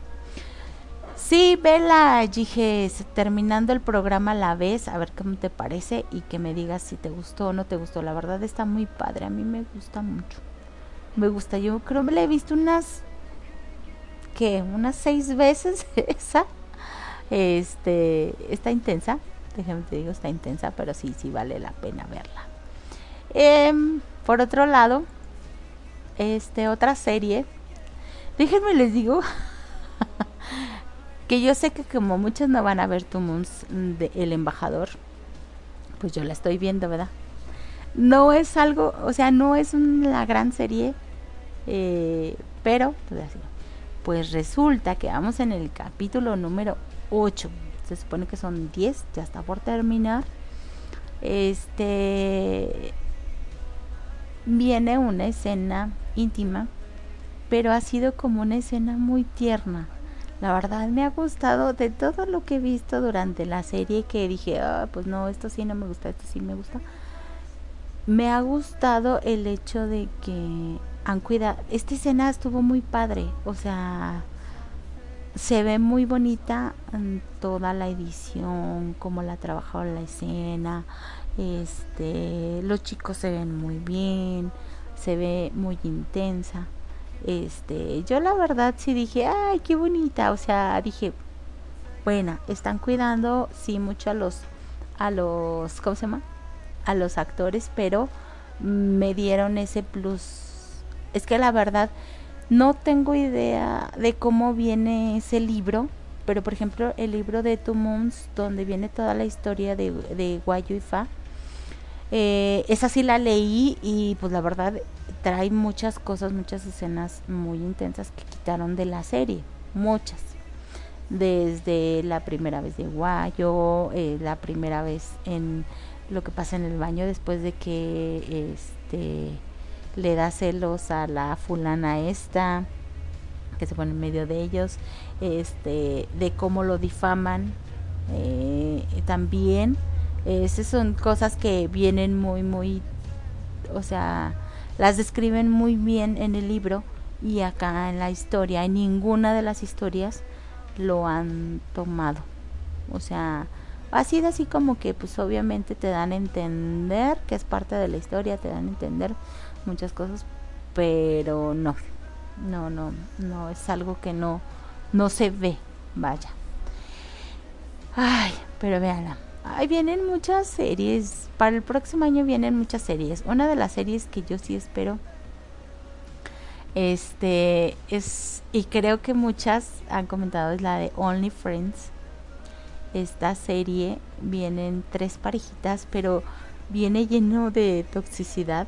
Sí, vela, dije, terminando el programa la ves, a ver cómo te parece y que me digas si te gustó o no te gustó. La verdad está muy padre, a mí me gusta mucho. Me gusta, yo creo que la he visto unas, ¿qué? Unas seis veces esa. Este, está intensa, déjame te digo, está intensa, pero sí, sí vale la pena verla. Em, por otro lado, este, otra serie, déjenme les digo que yo sé que como muchos no van a ver tu de El Embajador, pues yo la estoy viendo, ¿verdad? No es algo, o sea, no es una gran serie, eh, pero, pues, pues resulta que vamos en el capítulo número 8 se supone que son 10, ya está por terminar. Este viene una escena íntima, pero ha sido como una escena muy tierna. La verdad me ha gustado de todo lo que he visto durante la serie que dije, ah, pues no, esto sí no me gusta, esto sí me gusta. Me ha gustado el hecho de que han cuidado, esta escena estuvo muy padre, o sea, se ve muy bonita toda la edición, como la ha trabajado la escena. Este, los chicos se ven muy bien, se ve muy intensa. Este, yo la verdad sí dije, ay, qué bonita, o sea, dije, buena, están cuidando sí mucho a los a los ¿cómo se llama? a los actores, pero me dieron ese plus. Es que la verdad No tengo idea de cómo viene ese libro, pero por ejemplo el libro de Two Moons, donde viene toda la historia de, de Guayo y Fa, eh, esa sí la leí y pues la verdad trae muchas cosas, muchas escenas muy intensas que quitaron de la serie, muchas. Desde la primera vez de Guayo, eh, la primera vez en lo que pasa en el baño después de que este le da celos a la fulana esta que se pone en medio de ellos, este, de cómo lo difaman, eh, también, esas son cosas que vienen muy, muy, o sea, las describen muy bien en el libro y acá en la historia, en ninguna de las historias lo han tomado, o sea, ha sido así como que pues obviamente te dan a entender que es parte de la historia, te dan a entender muchas cosas, pero no, no, no, no, es algo que no, no se ve, vaya. Ay, pero véanla. Ay, vienen muchas series. Para el próximo año vienen muchas series. Una de las series que yo sí espero. Este es. Y creo que muchas han comentado. Es la de Only Friends. Esta serie vienen tres parejitas. Pero viene lleno de toxicidad.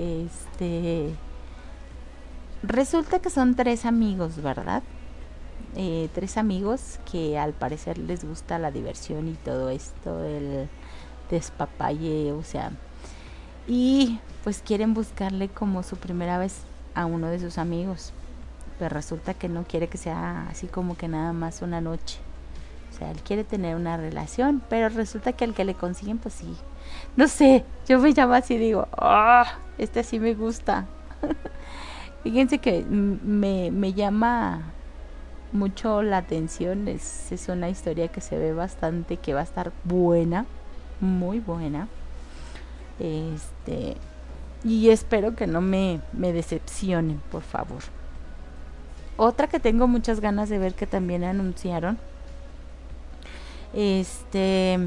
Este Resulta que son tres amigos, ¿verdad? Eh, tres amigos que al parecer les gusta la diversión y todo esto, el despapalle, o sea, y pues quieren buscarle como su primera vez a uno de sus amigos, pero resulta que no quiere que sea así como que nada más una noche, o sea, él quiere tener una relación, pero resulta que al que le consiguen, pues sí, no sé, yo me llamo así digo, ah, este sí me gusta. Fíjense que me, me llama mucho la atención. Es, es una historia que se ve bastante, que va a estar buena, muy buena. Este, y espero que no me, me decepcionen, por favor. Otra que tengo muchas ganas de ver que también anunciaron. Este,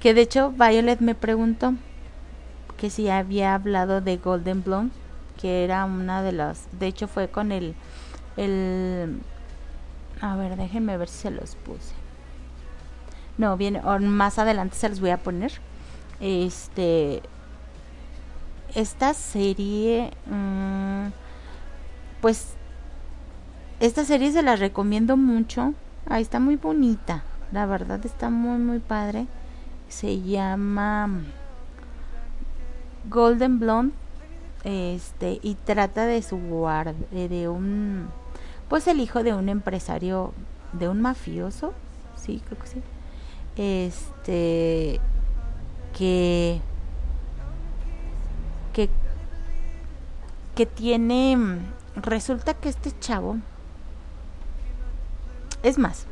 que de hecho Violet me preguntó que si había hablado de Golden Blonde que era una de las, de hecho fue con el, el, a ver, déjenme ver si se los puse. No, bien, más adelante se los voy a poner. Este, esta serie, mmm, pues, esta serie se la recomiendo mucho. Ahí está muy bonita, la verdad está muy, muy padre. Se llama Golden Blonde este y trata de su guarda de un pues el hijo de un empresario de un mafioso sí creo que sí este que que que tiene resulta que este chavo es más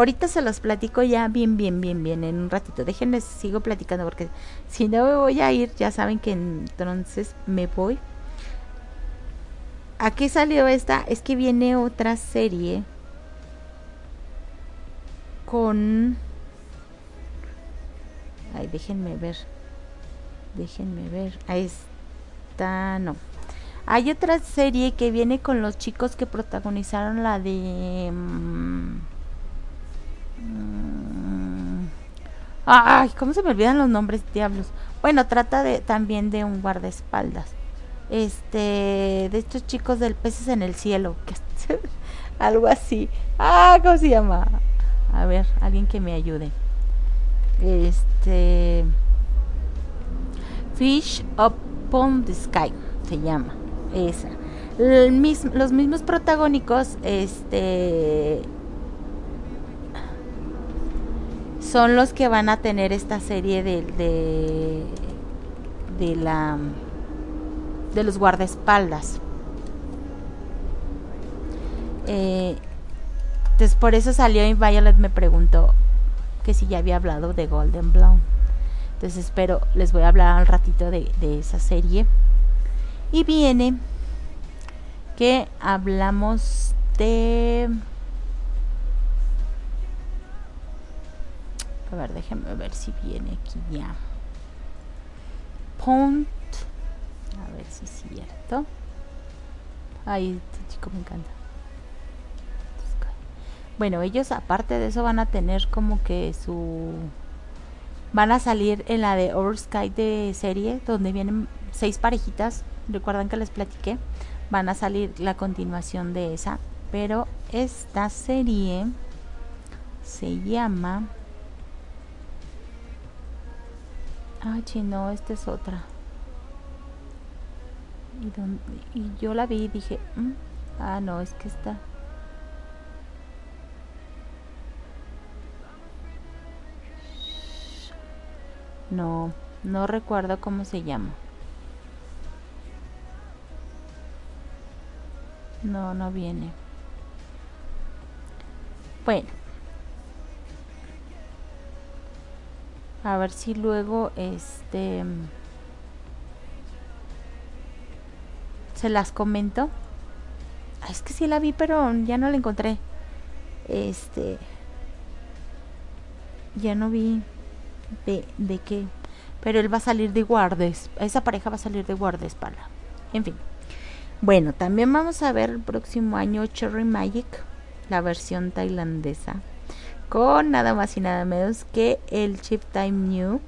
Ahorita se los platico ya bien, bien, bien, bien en un ratito. Déjenme, sigo platicando porque si no me voy a ir, ya saben que entonces me voy. ¿A qué salió esta? Es que viene otra serie con... Ay, déjenme ver. Déjenme ver. Ahí está, no. Hay otra serie que viene con los chicos que protagonizaron la de... Mm. Ay, ¿cómo se me olvidan los nombres, diablos? Bueno, trata de también de un guardaespaldas. Este, de estos chicos del peces en el cielo, que algo así. Ah, ¿cómo se llama? A ver, alguien que me ayude. Este Fish Upon the Sky se llama esa. los mismos protagónicos este son los que van a tener esta serie de, de, la de los guardaespaldas. Eh, entonces por eso salió y Violet me preguntó que si ya había hablado de Golden Blonde. Entonces espero, les voy a hablar al ratito de, de esa serie. Y viene que hablamos de A ver, déjenme ver si viene aquí ya. Pont. A ver si es cierto. Ay, este chico me encanta. Bueno, ellos aparte de eso van a tener como que su... Van a salir en la de Over Sky de serie, donde vienen seis parejitas. Recuerdan que les platiqué. Van a salir la continuación de esa. Pero esta serie se llama... Ah, chino, esta es otra. Y, y yo la vi y dije, "Mm, ah, no, es que está... No, no recuerdo cómo se llama. No, no viene. Bueno. A ver si luego este se las comento. Es que sí la vi, pero ya no la encontré. Este ya no vi de, de qué. Pero él va a salir de guardes. Esa pareja va a salir de guardaespaldas. En fin. Bueno, también vamos a ver el próximo año Cherry Magic, la versión tailandesa, con nada más y nada menos que el chip Time New.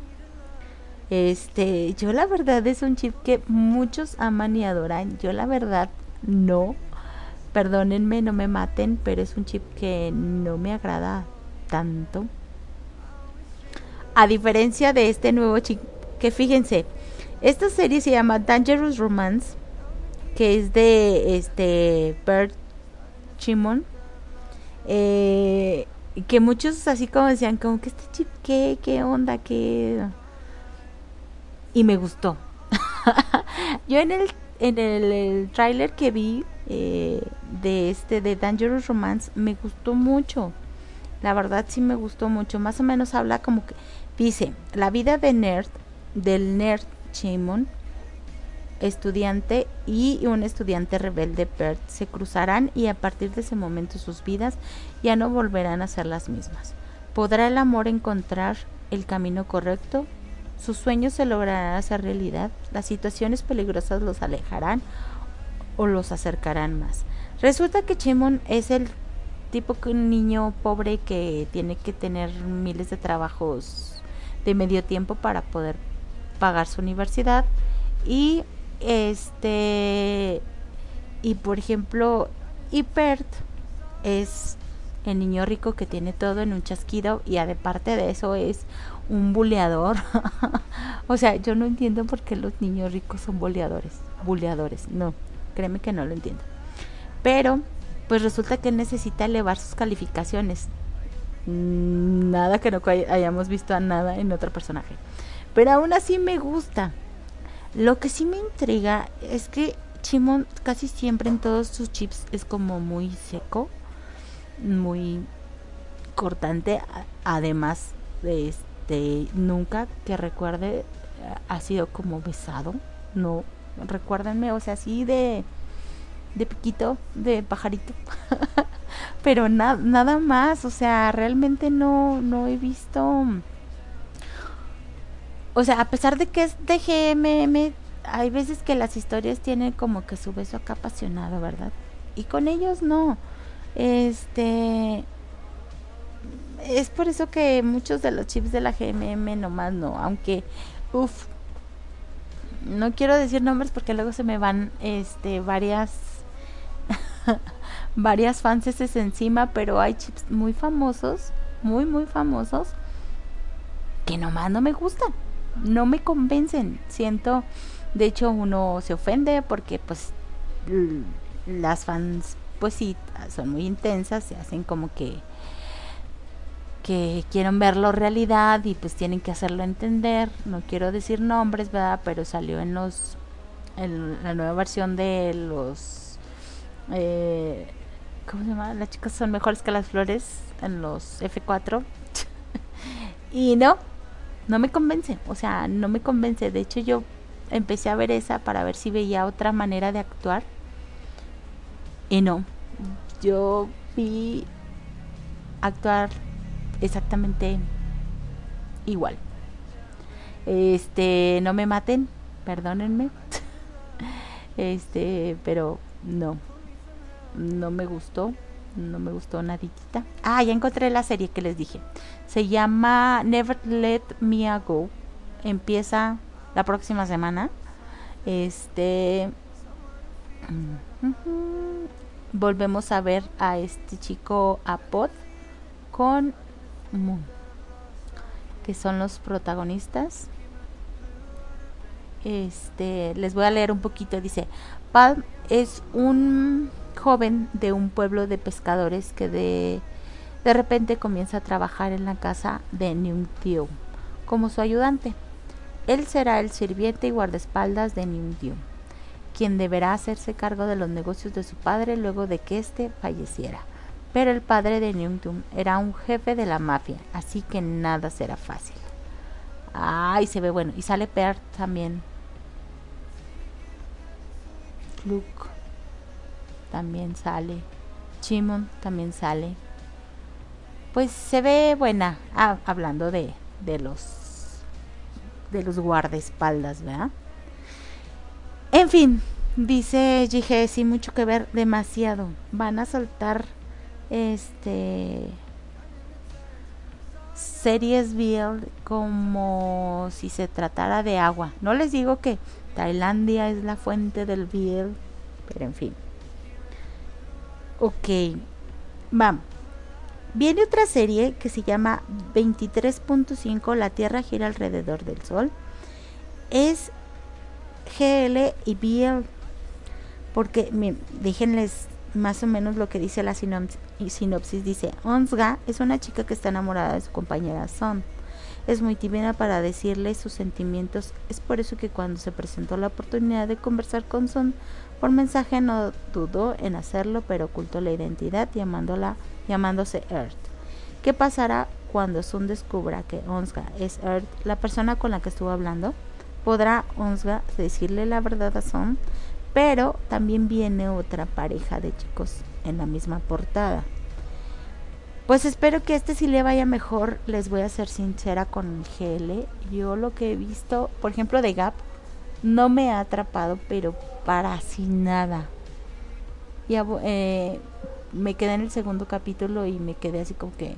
Este, yo la verdad es un chip que muchos aman y adoran. Yo la verdad no. Perdónenme, no me maten, pero es un chip que no me agrada tanto. A diferencia de este nuevo chip, que fíjense, esta serie se llama Dangerous Romance, que es de este Bert Chimon. Eh, que muchos así como decían, como que este chip, ¿qué, qué onda? ¿Qué? Y me gustó. Yo en el, en el, el tráiler que vi eh, de este de Dangerous Romance me gustó mucho. La verdad sí me gustó mucho. Más o menos habla como que dice, la vida de nerd del nerd Chimon estudiante y un estudiante rebelde Bert se cruzarán y a partir de ese momento sus vidas ya no volverán a ser las mismas. ¿Podrá el amor encontrar el camino correcto? ¿Sus sueños se lograrán hacer realidad? ¿Las situaciones peligrosas los alejarán o los acercarán más? Resulta que Chimon es el tipo que un niño pobre que tiene que tener miles de trabajos de medio tiempo para poder pagar su universidad y este y por ejemplo Bert es el niño rico que tiene todo en un chasquido y aparte de eso es un buleador. O sea yo no entiendo por qué los niños ricos son buleadores buleadores no créeme que no lo entiendo. Pero pues resulta que necesita elevar sus calificaciones. Nada que no hayamos visto a nada en otro personaje. Pero aún así me gusta lo que sí me intriga es que Chimon casi siempre en todos sus chips es como muy seco, muy cortante. Además, de este, nunca que recuerde ha sido como besado. No, recuérdenme, o sea, así de, de piquito, de pajarito. Pero na nada más, o sea, realmente no, no he visto o sea, a pesar de que es de GMM, hay veces que las historias tienen como que su beso acá apasionado, ¿verdad? Y con ellos no. Este. Es por eso que muchos de los chips de la GMM nomás no. Aunque, uff. No quiero decir nombres porque luego se me van este varias varias fanses encima, pero hay chips muy famosos, muy muy famosos que nomás no me gustan no me convencen. Siento, de hecho, uno se ofende porque pues las fans pues sí son muy intensas, se hacen como que que quieren verlo realidad y pues tienen que hacerlo entender. No quiero decir nombres, ¿verdad? Pero salió en los en la nueva versión de los eh, ¿cómo se llama? Las chicas son mejores que las flores en los F4. y no, no me convence, o sea, no me convence. De hecho, yo empecé a ver esa para ver si veía otra manera de actuar. Y no, yo vi actuar exactamente igual. Este, no me maten, perdónenme. Este, pero no, no me gustó, no me gustó naditita. Ah, ya encontré la serie que les dije. Se llama Never Let Me Go. Empieza la próxima semana. Este volvemos a ver a este chico Apod con Moon, que son los protagonistas. Este, les voy a leer un poquito. Dice, Palm es un joven de un pueblo de pescadores que de, de repente comienza a trabajar en la casa de Nyung como su ayudante. Él será el sirviente y guardaespaldas de Nyung quien deberá hacerse cargo de los negocios de su padre luego de que éste falleciera. Pero el padre de Nyung era un jefe de la mafia, así que nada será fácil. Ay, se ve bueno. Y sale Peart también. Luke también sale. Chimon también sale. Pues se ve buena. Ah, hablando de, de los de los guardaespaldas, ¿verdad? En fin, dice G.G. sin mucho que ver, demasiado. Van a soltar este series BL como si se tratara de agua. No les digo que Tailandia es la fuente del BL, pero en fin. Ok, vamos. Viene otra serie que se llama 23.5 La Tierra gira alrededor del Sol. Es GL y BL. Porque déjenles más o menos lo que dice la sinopsis. Dice, Onsga es una chica que está enamorada de su compañera Son. Es muy tímida para decirle sus sentimientos. Es por eso que cuando se presentó la oportunidad de conversar con Son por mensaje no dudó en hacerlo, pero ocultó la identidad llamándola, llamándose Earth. ¿Qué pasará cuando Sun descubra que Onsga es Earth, la persona con la que estuvo hablando? podrá Onsga decirle la verdad a Son, pero también viene otra pareja de chicos en la misma portada. Pues espero que este sí le vaya mejor, les voy a ser sincera con GL. Yo lo que he visto, por ejemplo, de Gap, no me ha atrapado, pero para así nada. Ya eh, me quedé en el segundo capítulo y me quedé así como que...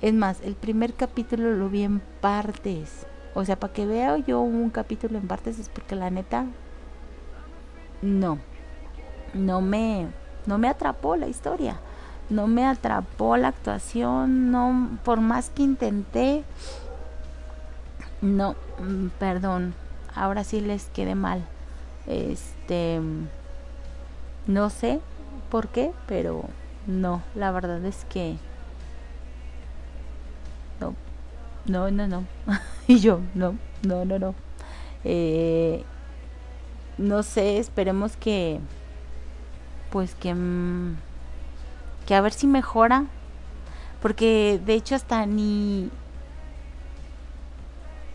Es más, el primer capítulo lo vi en partes o sea, para que vea yo un capítulo en partes es porque la neta no no me no me atrapó la historia. No me atrapó la actuación, no por más que intenté no, mm, perdón, ahora sí les quedé mal. Este no sé por qué, pero no, la verdad es que no, no, no, no. y yo, no, no, no, no. Eh, no sé, esperemos que, pues que, mm, que a ver si mejora. Porque de hecho hasta ni,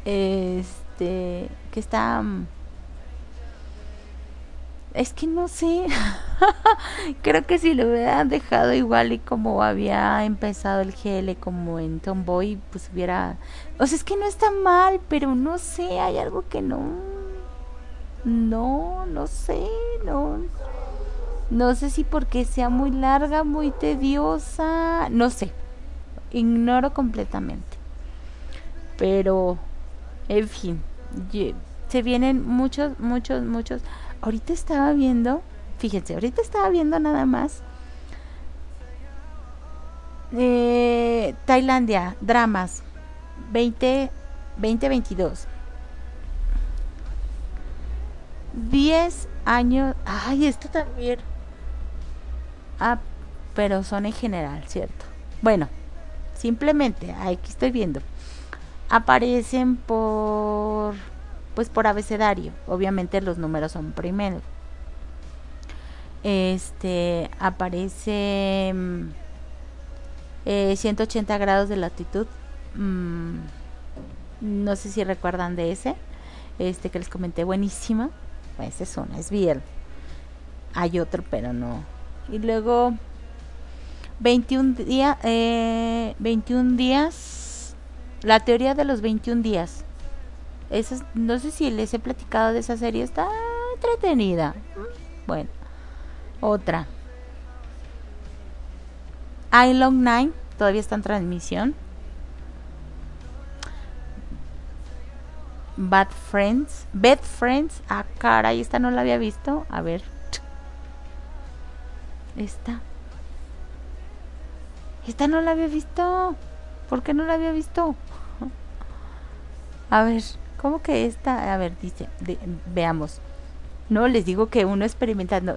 este, que está... Mm, es que no sé. Creo que si lo hubieran dejado igual y como había empezado el GL como en Tomboy, pues hubiera... O sea, es que no está mal, pero no sé, hay algo que no... No, no sé, no... No sé si porque sea muy larga, muy tediosa, no sé. Ignoro completamente. Pero, en fin, se vienen muchos, muchos, muchos ahorita estaba viendo, fíjense, ahorita estaba viendo nada más eh, Tailandia, dramas 20, 2022. 10 años. Ay, esto también. Ah, pero son en general, ¿cierto? Bueno, simplemente, aquí estoy viendo. Aparecen por pues por abecedario. Obviamente los números son primero. Este aparece 180 eh, grados de latitud. Mm, no sé si recuerdan de ese. Este que les comenté, buenísima. Pues es una, es bien. Hay otro, pero no. Y luego 21 días, eh, 21 días. La teoría de los 21 días no sé si les he platicado de esa serie, está entretenida. Bueno, Otra. I Long Nine, todavía está en transmisión. Bad Friends. Bad Friends. Ah, caray, esta no la había visto. A ver. Esta. Esta no la había visto. ¿Por qué no la había visto? A ver, ¿cómo que esta? A ver, dice, veamos. No, les digo que uno experimentando.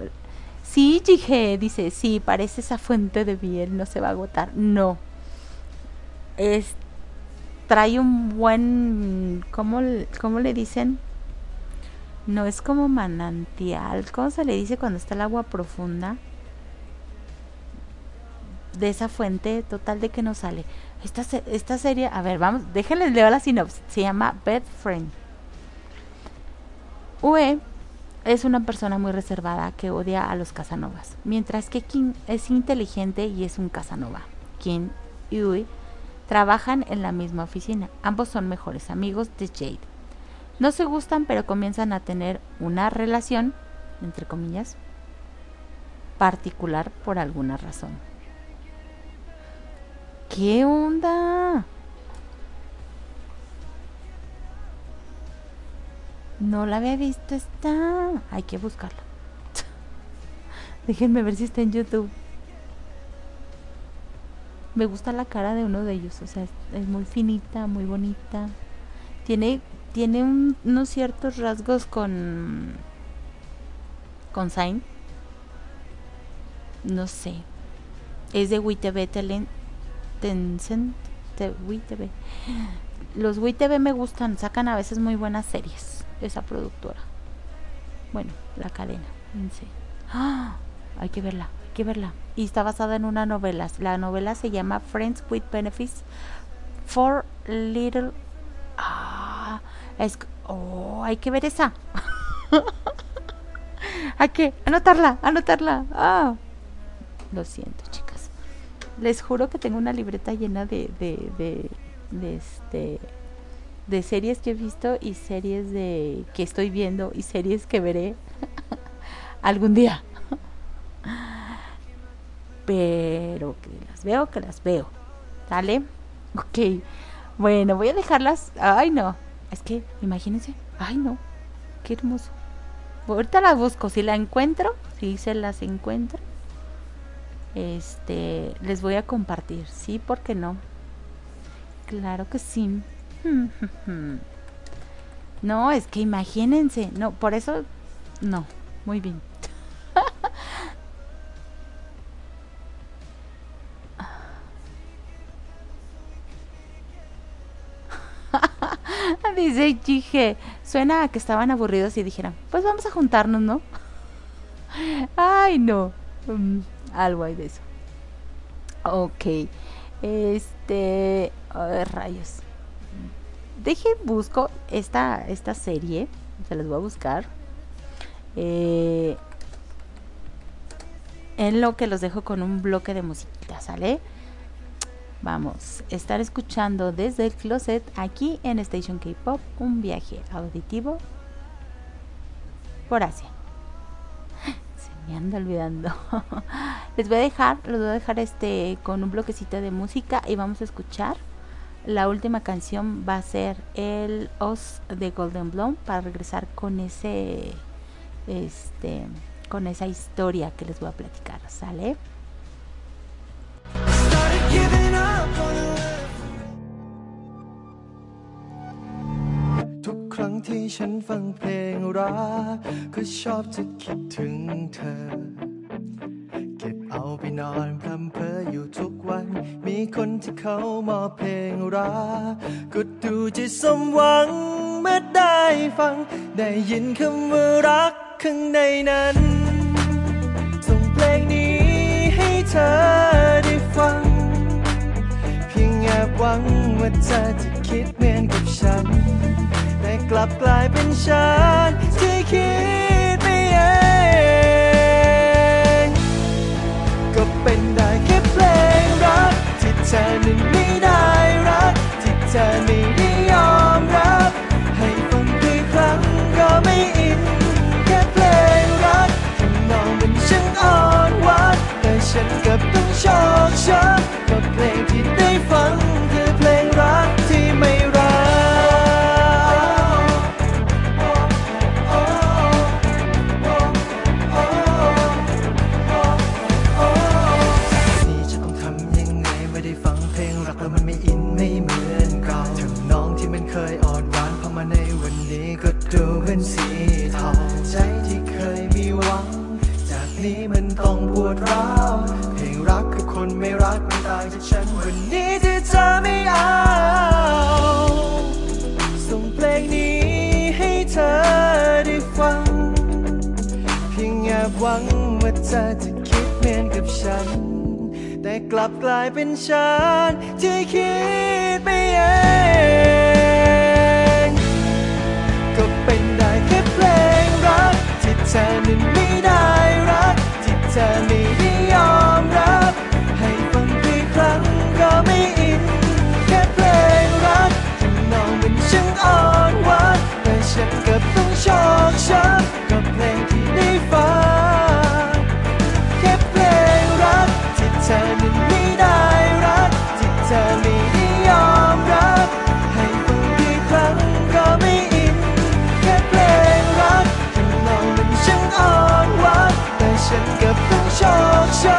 Sí, dije, dice, sí, parece esa fuente de miel, no se va a agotar. No. Es, trae un buen, ¿cómo, cómo le dicen? No es como manantial. ¿Cómo se le dice cuando está el agua profunda? De esa fuente total de que no sale. Esta, esta serie, a ver, vamos, déjenles leo la sinopsis. Se llama Bed Friend. Ue es una persona muy reservada que odia a los Casanovas, mientras que Kim es inteligente y es un Casanova. Kim y Ue trabajan en la misma oficina. Ambos son mejores amigos de Jade. No se gustan, pero comienzan a tener una relación, entre comillas, particular por alguna razón. ¿Qué onda? No la había visto esta. Hay que buscarla. Déjenme ver si está en YouTube. Me gusta la cara de uno de ellos. O sea, es, muy finita, muy bonita. Tiene, tiene un- unos ciertos rasgos con. con Zayn. No sé. Es de WITV Telen- Tencent. WITV. Los me gustan. Sacan a veces muy buenas series. Esa productora. Bueno, la cadena. ¡Ah! Hay que verla, hay que verla. Y está basada en una novela. La novela se llama Friends with Benefits for Little. Ah, es. Oh, hay que ver esa. hay que anotarla, anotarla. Ah, lo siento, chicas. Les juro que tengo una libreta llena de, de, de, este de series que he visto y series de que estoy viendo y series que veré algún día. Pero que las veo, que las veo. ¿Sale? Ok. Bueno, voy a dejarlas. Ay, no. Es que, imagínense. Ay, no. Qué hermoso. Ahorita las busco. Si la encuentro, si se las encuentro, este, les voy a compartir. Sí, ¿por qué no? Claro que sí. No, es que imagínense. No, por eso, no. Muy bien. Dice Gige, suena a que estaban aburridos y dijeron, pues vamos a juntarnos, ¿no? Ay, no. Algo hay de eso. Ok. Este. Rayos. Deje, busco esta, esta serie. Se las voy a buscar. Eh, en lo que los dejo con un bloque de musiquita, ¿sale? Vamos, estar escuchando desde el closet aquí en Station K-Pop un viaje auditivo por Asia. Me anda olvidando. Les voy a dejar, los voy a dejar este con un bloquecito de música y vamos a escuchar. La última canción va a ser el Os de Golden Blonde para regresar con ese este con esa historia que les voy a platicar, ¿sale? ที่ฉันฟังเพลงรักก็ชอบจะคิดถึงเธอ เก็บเอาไปนอนพรำเพออยู่ทุกวัน มีคนที่เขามอบเพลงรักก็ดูจะสมหวังเมื่อได้ฟัง ได้ยินคำว่ารักข้างในนั้น ส่งเพลงนี้ให้เธอได้ฟัง เพียงแอบหวังว่าเธอจะคิดเหมือนกับฉัน กลับกลายเป็นฉันที่คิดไม่เองก็เป็นได้แค่เพลงรักที่เธอนั้นไม่ได้รักที่เธอไม่ได้ยอมรับ ให้ฟังเพียงครั้งก็ไม่อินแค่เพลงรักทำนองมันช่างอ่อนหวานแต่ฉันกับต้องชอกช้ำกับเพลงที่ได้ฟังเธอ อจะคิดเหมือนกับฉัน แต่กลับกลายเป็นฉันที่คิดไปเองก็เป็นได้แค่เพลงรัก ที่เธอนั้นไม่ได้รัก ที่เธอไม่ได้ยอมรับ ให้ฟังกี่ครั้งก็ไม่อิน แค่เพลงรักที่นองเป็นช่างอ่อนหวานแต่ฉันก็ต้องชอกช้ำ show, show.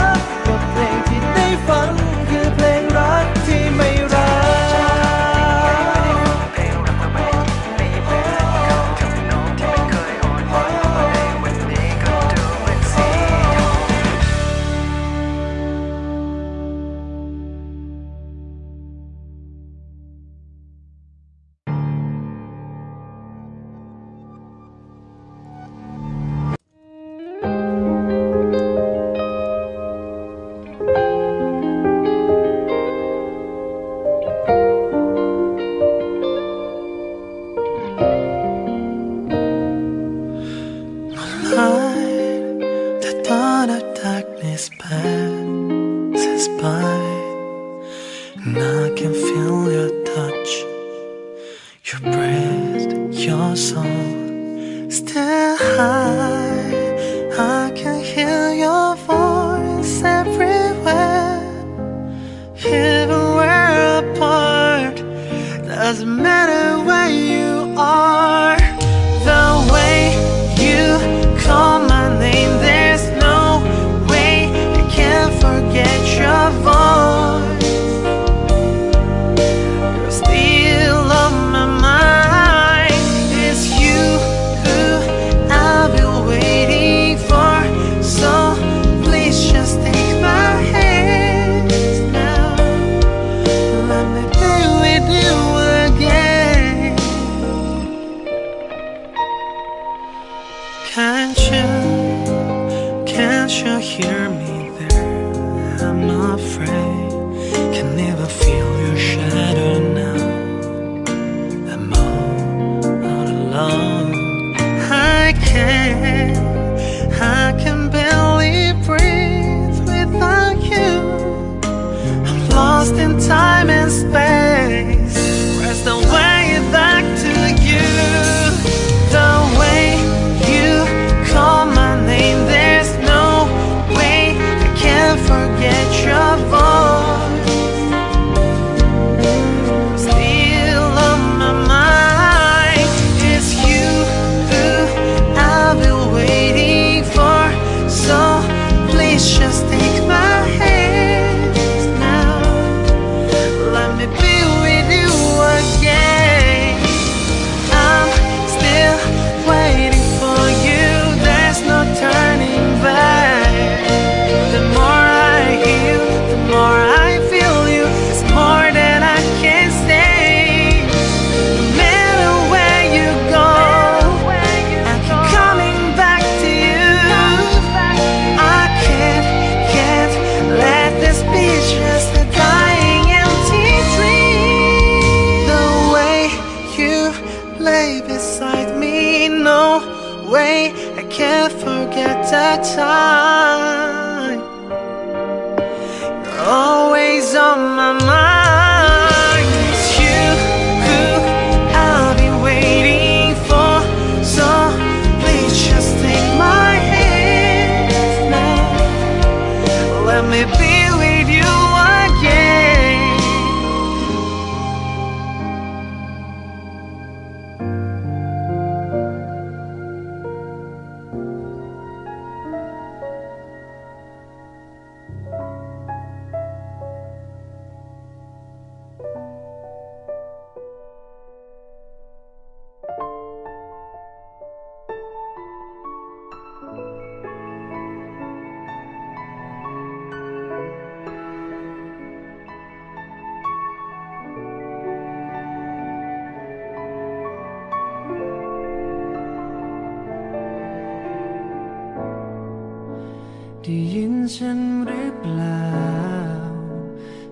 ฉันหรือเปล่า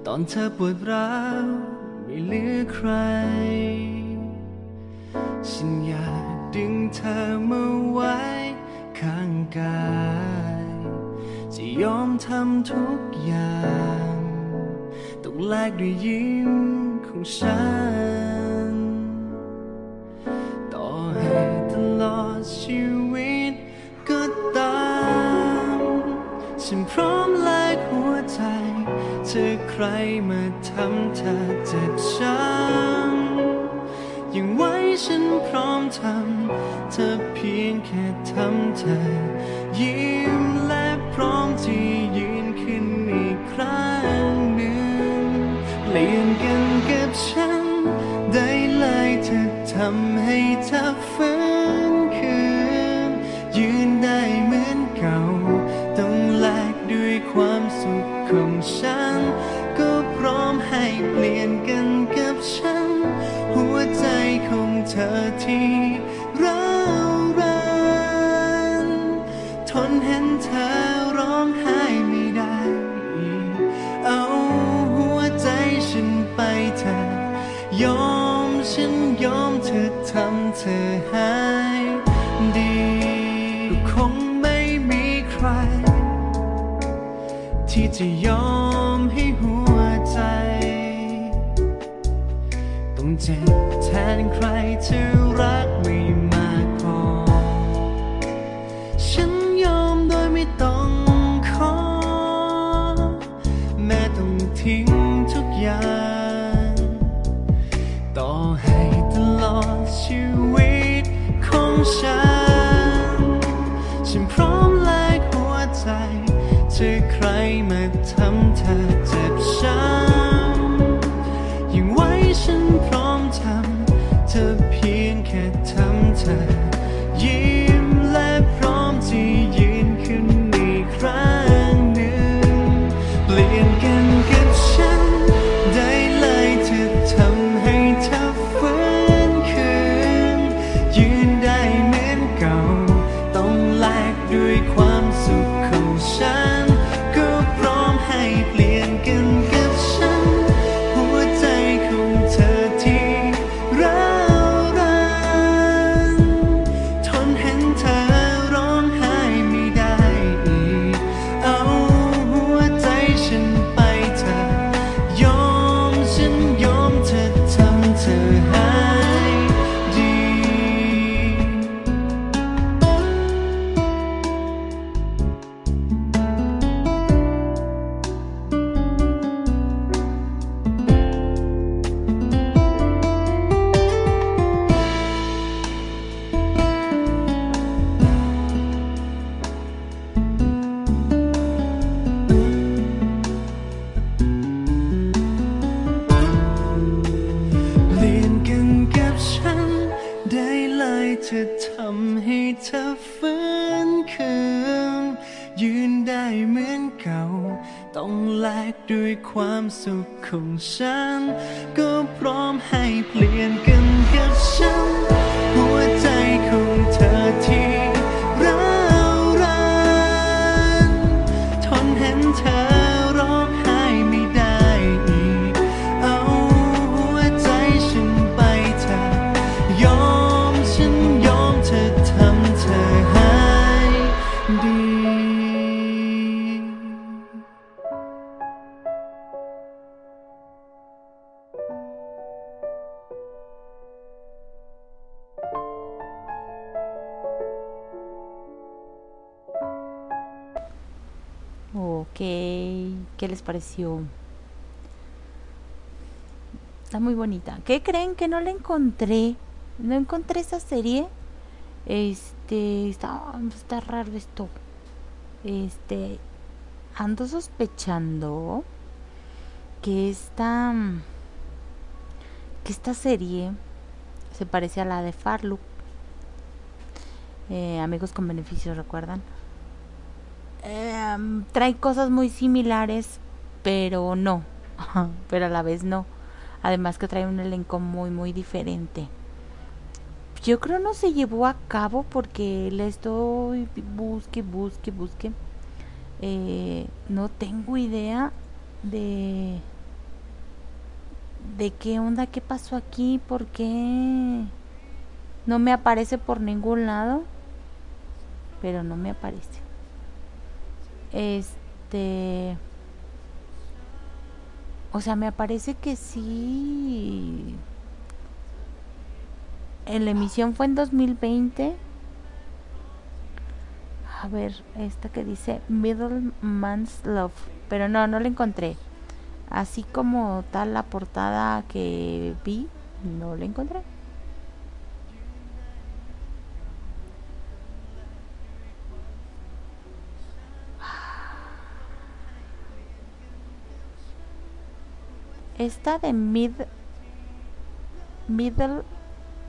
ตอนเธอปวดร้าวไม่เหลือใคร ฉันอยากดึงเธอมาไว้ข้างกายจะยอมทำทุกอย่าง ต้องแลกด้วยยิ้มของฉัน ทำเธอเจ็บช้ำยังไว้ฉันพร้อมทำเธอเพียงแค่ทำเธอ 风沙 qué les pareció. Está muy bonita. ¿Qué creen que no la encontré? No encontré esa serie. Este, está, está raro esto. Este, ando sospechando que esta que esta serie se parece a la de Farlook. Eh, amigos con beneficios, ¿recuerdan? Em, trae cosas muy similares, pero no, pero a la vez no. Además que trae un elenco muy, muy diferente. Yo creo no se llevó a cabo porque le estoy busque, busque, busque. Eh, no tengo idea de de qué onda, qué pasó aquí, por qué no me aparece por ningún lado, pero no me aparece. Este, o sea, me aparece que sí. En la emisión fue en 2020. A ver, esta que dice Middle Man's Love. Pero no, no la encontré. Así como tal la portada que vi, no la encontré. Esta de Mid Middle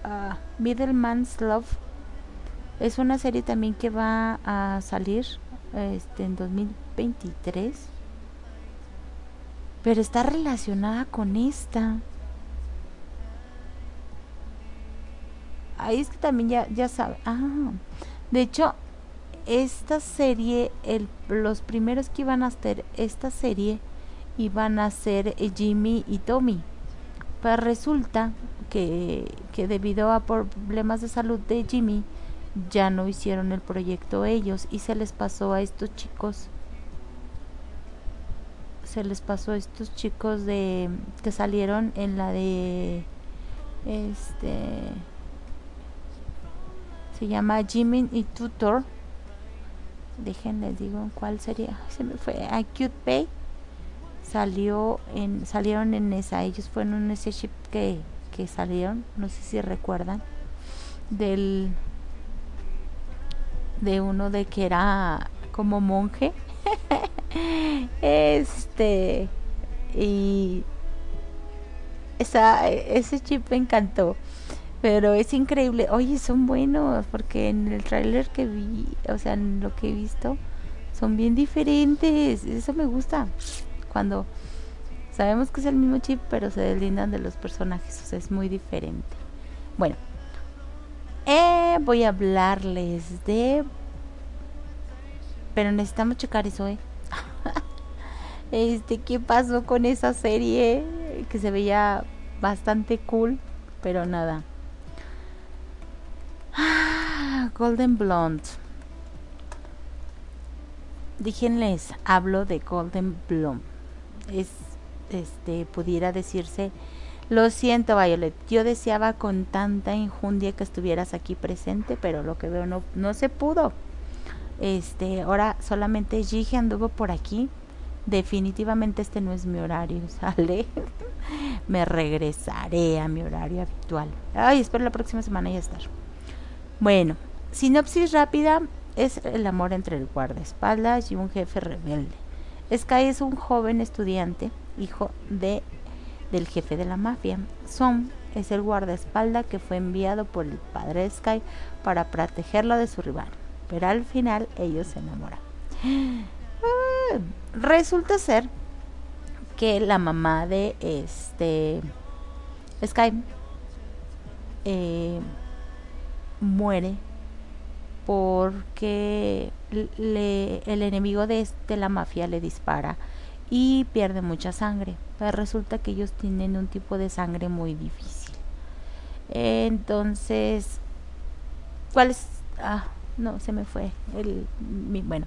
ah, Middle Man's Love es una serie también que va a salir este, en 2023 pero está relacionada con esta. Ahí es que también ya, ya sabe. Ah, de hecho esta serie el, los primeros que iban a hacer esta serie iban a ser eh, Jimmy y Tommy. Pues resulta que, que debido a problemas de salud de Jimmy, ya no hicieron el proyecto ellos y se les pasó a estos chicos. Se les pasó a estos chicos de que salieron en la de este se llama Jimmy y Tutor. Déjenles digo cuál sería. Se me fue. Acute Pay salió en, salieron en esa, ellos fueron en ese ship que, que salieron, no sé si recuerdan, del de uno de que era como monje. este y esa, ese chip me encantó. Pero es increíble. Oye, son buenos porque en el tráiler que vi, o sea, en lo que he visto, son bien diferentes. Eso me gusta cuando sabemos que es el mismo chip, pero se deslindan de los personajes, es muy diferente. Bueno, eh, voy a hablarles de... Pero necesitamos checar eso, ¿eh? este, ¿qué pasó con esa serie que se veía bastante cool? Pero nada. Golden Blonde. Díjenles, hablo de Golden Blonde es este pudiera decirse lo siento Violet yo deseaba con tanta injundia que estuvieras aquí presente pero lo que veo no no se pudo. Este ahora solamente Gigi anduvo por aquí. Definitivamente este no es mi horario sale me regresaré a mi horario habitual ay espero la próxima semana ya estar. Bueno sinopsis rápida es el amor entre el guardaespaldas y un jefe rebelde Sky es un joven estudiante, hijo de, del jefe de la mafia. Som es el guardaespaldas que fue enviado por el padre de Sky para protegerlo de su rival. Pero al final ellos se enamoran. Ah, resulta ser que la mamá de este Sky eh, muere porque le, el enemigo de, la mafia le dispara y pierde mucha sangre. Pero resulta que ellos tienen un tipo de sangre muy difícil. Entonces, ¿cuál es? Ah, no, se me fue. El, bueno,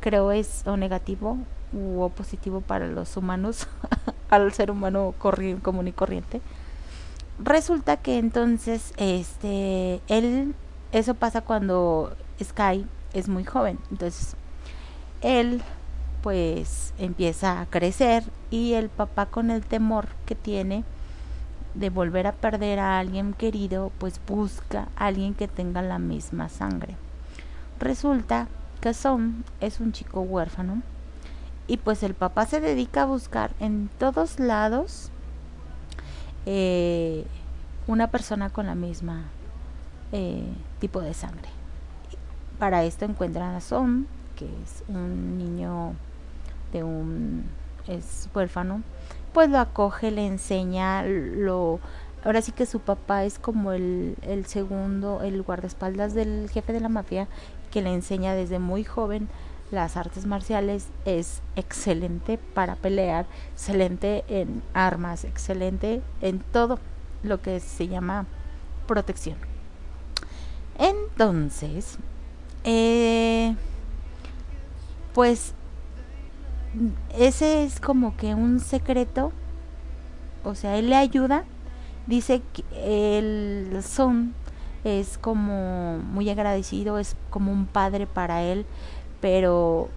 creo es o negativo o positivo para los humanos, al ser humano común y corriente. Resulta que entonces, este, él eso pasa cuando Sky es muy joven. Entonces, él pues empieza a crecer y el papá con el temor que tiene de volver a perder a alguien querido, pues busca a alguien que tenga la misma sangre. Resulta que Son es un chico huérfano y pues el papá se dedica a buscar en todos lados eh, una persona con la misma eh, tipo de sangre. Para esto encuentran a Son, que es un niño de un es huérfano, pues lo acoge, le enseña, lo ahora sí que su papá es como el, el segundo, el guardaespaldas del jefe de la mafia, que le enseña desde muy joven las artes marciales, es excelente para pelear, excelente en armas, excelente en todo lo que se llama protección. Entonces, eh, pues ese es como que un secreto, o sea, él le ayuda, dice que el son es como muy agradecido, es como un padre para él, pero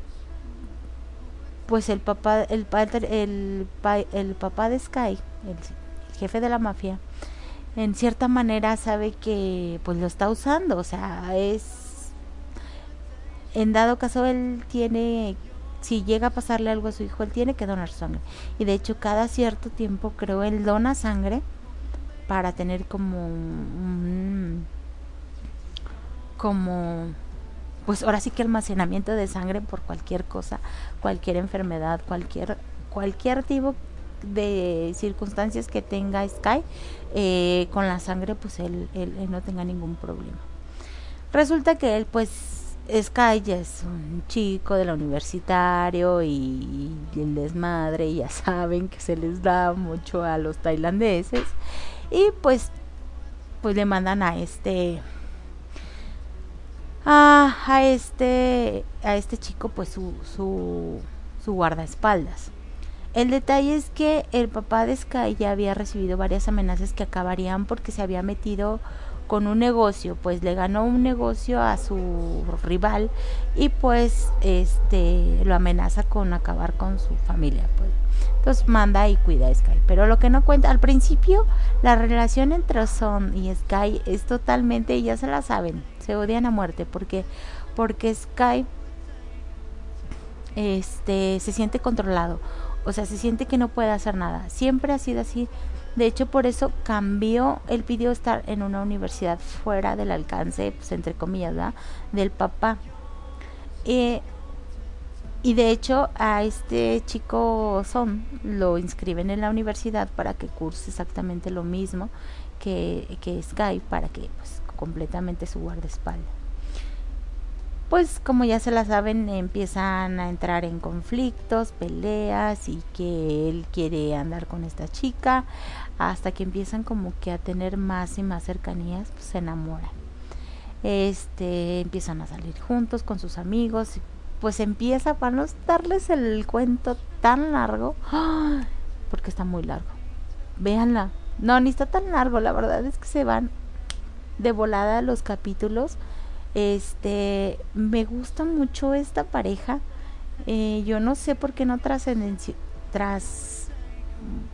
pues el papá, el el, el papá de Sky, el jefe de la mafia, en cierta manera sabe que pues lo está usando, o sea, es en dado caso él tiene si llega a pasarle algo a su hijo, él tiene que donar sangre. Y de hecho cada cierto tiempo creo él dona sangre para tener como un, como pues ahora sí que almacenamiento de sangre por cualquier cosa, cualquier enfermedad, cualquier cualquier tipo de circunstancias que tenga Sky, eh, con la sangre pues él, él, no tenga ningún problema. Resulta que él pues Sky ya es un chico de la universitario y, el desmadre, y ya saben que se les da mucho a los tailandeses. Y pues, pues le mandan a este, a, a este, a este chico pues su, su guardaespaldas. El detalle es que el papá de Sky ya había recibido varias amenazas que acabarían porque se había metido con un negocio, pues le ganó un negocio a su rival y pues este lo amenaza con acabar con su familia, pues. Entonces manda y cuida a Sky. Pero lo que no cuenta, al principio la relación entre Son y Sky es totalmente, ya se la saben, se odian a muerte porque porque Sky este se siente controlado o sea, se siente que no puede hacer nada. Siempre ha sido así. De hecho, por eso cambió, él pidió estar en una universidad fuera del alcance, pues entre comillas, ¿verdad? del papá. Eh, y de hecho, a este chico Son lo inscriben en la universidad para que curse exactamente lo mismo que, que Sky, para que pues completamente su guardaespaldas pues como ya se la saben, empiezan a entrar en conflictos, peleas y que él quiere andar con esta chica, hasta que empiezan como que a tener más y más cercanías, pues se enamoran. Este, empiezan a salir juntos con sus amigos, pues empieza para no darles el cuento tan largo, porque está muy largo. Véanla. No, ni está tan largo, la verdad es que se van de volada los capítulos este, me gusta mucho esta pareja. Eh, yo no sé por qué no trascendencia, tras,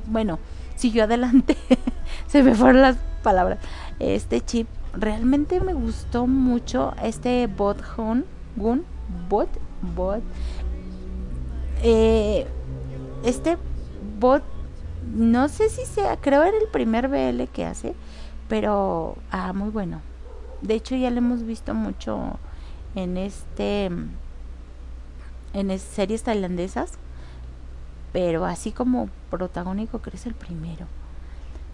bueno, siguió adelante, se me fueron las palabras. Este chip, realmente me gustó mucho este bot Gun, bot, bot. Eh, este bot, no sé si sea, creo era el primer BL que hace, pero, ah, muy bueno de hecho ya lo hemos visto mucho en este en series tailandesas pero así como protagónico es el primero.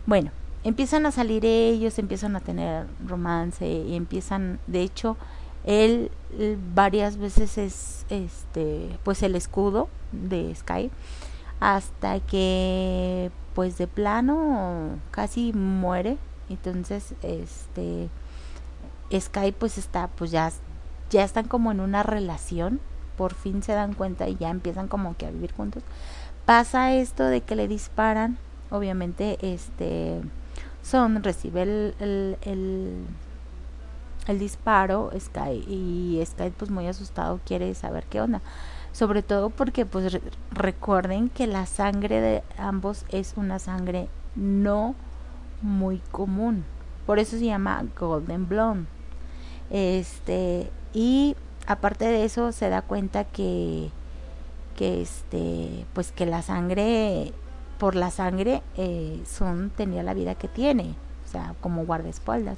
Bueno empiezan a salir ellos empiezan a tener romance y empiezan de hecho él varias veces es este pues el escudo de Sky hasta que pues de plano casi muere. Entonces este Skype pues está, pues ya, ya están como en una relación, por fin se dan cuenta y ya empiezan como que a vivir juntos. Pasa esto de que le disparan, obviamente este Son recibe el, el, el, disparo, Sky, y Sky pues muy asustado quiere saber qué onda. Sobre todo porque pues recuerden que la sangre de ambos es una sangre no muy común. Por eso se llama Golden Blonde. Este, y aparte de eso se da cuenta que que este pues que la sangre por la sangre eh, Son tenía la vida que tiene o sea como guardaespaldas.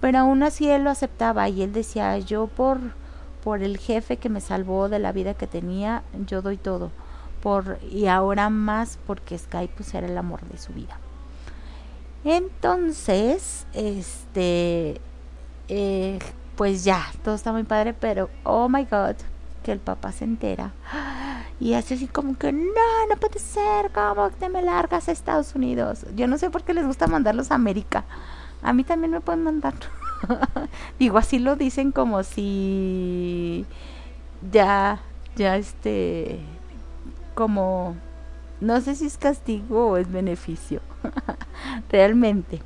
Pero aún así él lo aceptaba y él decía yo por por el jefe que me salvó de la vida que tenía yo doy todo. Por y ahora más porque Sky pues era el amor de su vida entonces este eh, pues ya, todo está muy padre, pero oh my god, que el papá se entera y hace así como que no, no puede ser, ¿cómo te me largas a Estados Unidos? Yo no sé por qué les gusta mandarlos a América. A mí también me pueden mandar. Digo, así lo dicen como si ya, ya este, como, no sé si es castigo o es beneficio. Realmente.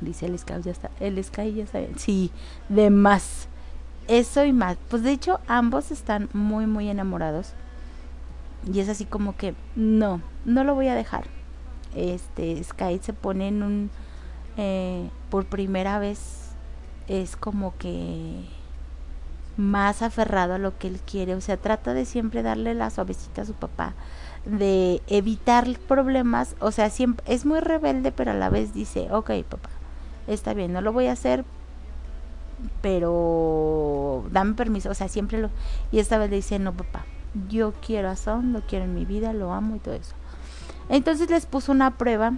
Dice el Sky, ya está. El Sky ya bien. Sí, de más. Eso y más. Pues de hecho, ambos están muy, muy enamorados. Y es así como que, no, no lo voy a dejar. Este, Sky se pone en un, eh, por primera vez, es como que más aferrado a lo que él quiere. O sea, trata de siempre darle la suavecita a su papá de evitar problemas, o sea, siempre es muy rebelde, pero a la vez dice, ok, papá, está bien, no lo voy a hacer, pero dame permiso, o sea, siempre lo... Y esta vez le dice, no, papá, yo quiero a Son, lo quiero en mi vida, lo amo y todo eso. Entonces les puso una prueba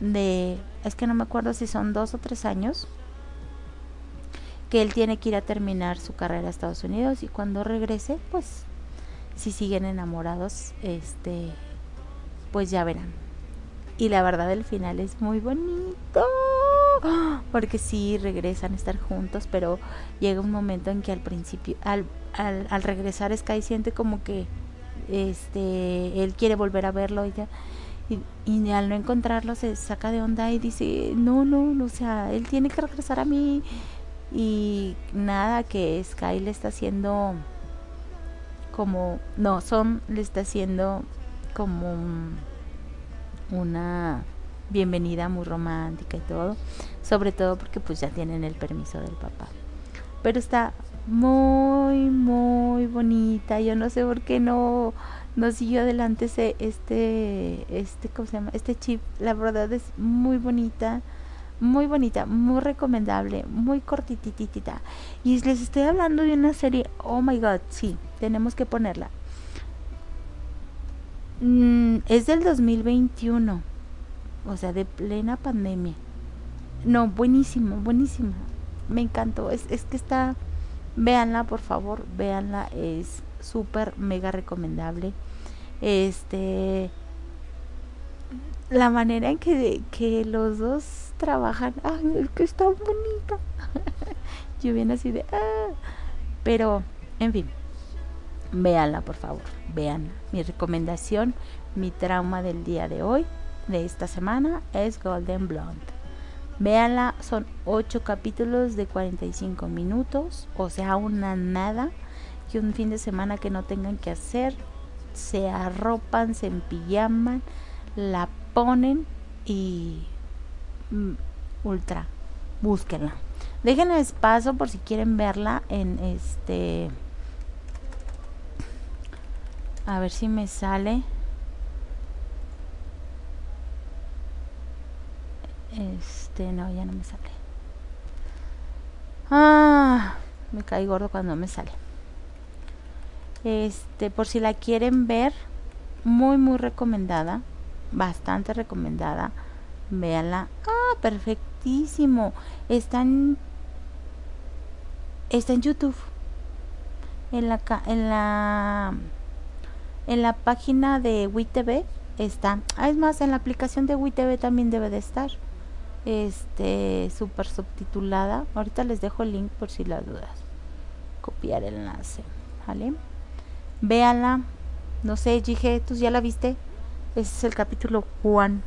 de, es que no me acuerdo si son dos o tres años, que él tiene que ir a terminar su carrera a Estados Unidos y cuando regrese, pues si siguen enamorados, este, pues ya verán. Y la verdad el final es muy bonito. Porque sí regresan a estar juntos, pero llega un momento en que al principio, al, al, al regresar Sky siente como que este él quiere volver a verlo ya y, y, al no encontrarlo se saca de onda y dice no no o sea él tiene que regresar a mí y nada que Sky le está haciendo como no son le está haciendo como un, una bienvenida muy romántica y todo sobre todo porque pues ya tienen el permiso del papá pero está muy muy bonita yo no sé por qué no no siguió adelante este este cómo se llama este chip la verdad es muy bonita muy bonita, muy recomendable, muy cortititita. Y les estoy hablando de una serie, oh my god, sí, tenemos que ponerla. Mm, es del 2021, o sea, de plena pandemia. No, buenísimo, buenísima. Me encantó. Es, es que está, véanla por favor, véanla, es súper, mega recomendable. Este, la manera en que, que los dos trabajan, ay, es que está bonita. Yo viene así de, ah. pero, en fin, véanla por favor, vean. Mi recomendación, mi trauma del día de hoy, de esta semana, es Golden Blonde. Véanla, son 8 capítulos de 45 minutos, o sea, una nada, que un fin de semana que no tengan que hacer, se arropan, se empillaman, la ponen y mm, ultra, búsquenla. Dejen espacio por si quieren verla en este. A ver si me sale. Este, no, ya no me sale. Ah, me caí gordo cuando me sale. Este, por si la quieren ver, muy, muy recomendada. Bastante recomendada. Véanla. Ah, perfectísimo. Está en, está en YouTube. En la, en la, en la página de WITV está. Ah, es más, en la aplicación de WITV también debe de estar. Este, súper subtitulada. Ahorita les dejo el link por si las dudas. Copiar el enlace. ¿Vale? Véanla. No sé, dije, ¿tú ya la viste? Ese es el capítulo Juan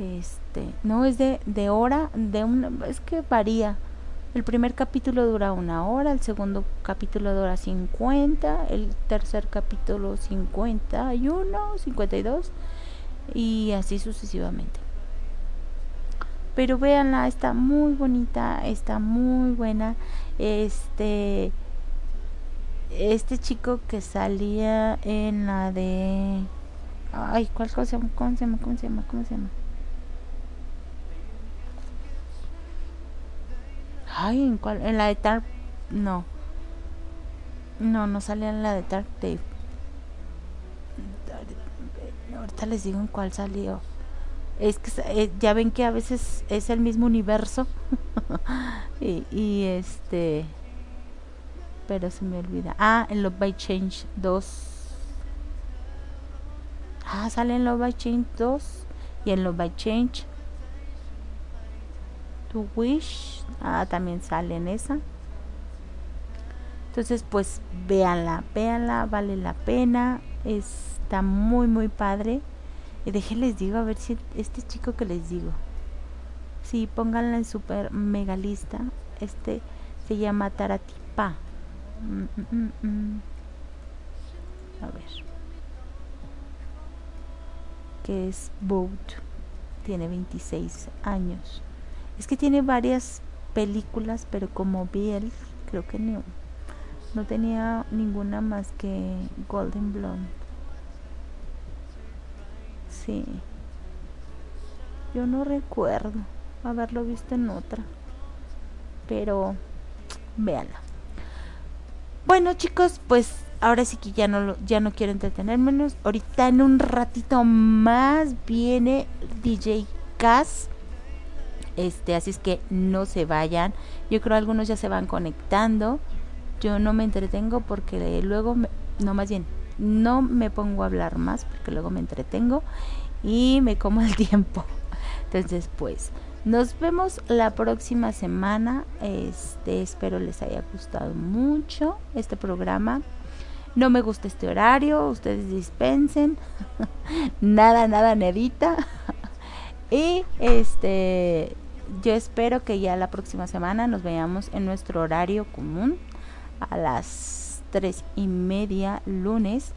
este no es de, de hora de una es que varía el primer capítulo dura una hora el segundo capítulo dura 50 el tercer capítulo 51 52 y así sucesivamente pero véanla está muy bonita está muy buena este este chico que salía en la de ay cuál cosa cómo se llama cómo se llama cómo se llama Ay, ¿en cuál? En la de Dark. No. No, no sale en la de Dark Dave. Ahorita les digo en cuál salió. Es que eh, ya ven que a veces es el mismo universo. y, este. pero se me olvida. Ah, en Love by Change 2. Ah, sale en Love by Change 2 y en Love by Change To Wish. Ah, también sale en esa. Entonces, pues véanla, véanla, vale la pena. Está muy, muy padre. Y déjenles digo, a ver si este chico que les digo. Sí, pónganla en super mega lista. Este se llama Taratipa. Mm, mm, mm. A ver. Que es Boat. Tiene 26 años. Es que tiene varias películas, pero como vi creo que no, no tenía ninguna más que Golden Blonde. Sí. Yo no recuerdo haberlo visto en otra. Pero véanla. Bueno, chicos, pues ahora sí que ya no ya no quiero entretenerme. Ahorita en un ratito más viene DJ Cass. Este, así es que no se vayan. Yo creo algunos ya se van conectando. Yo no me entretengo porque luego me- no más bien no me pongo a hablar más porque luego me entretengo y me como el tiempo. Entonces, pues nos vemos la próxima semana. Este, espero les haya gustado mucho este programa. No me gusta este horario, ustedes dispensen. nada, nada, nedita. y este, yo espero que ya la próxima semana nos veamos en nuestro horario común a las tres y media lunes.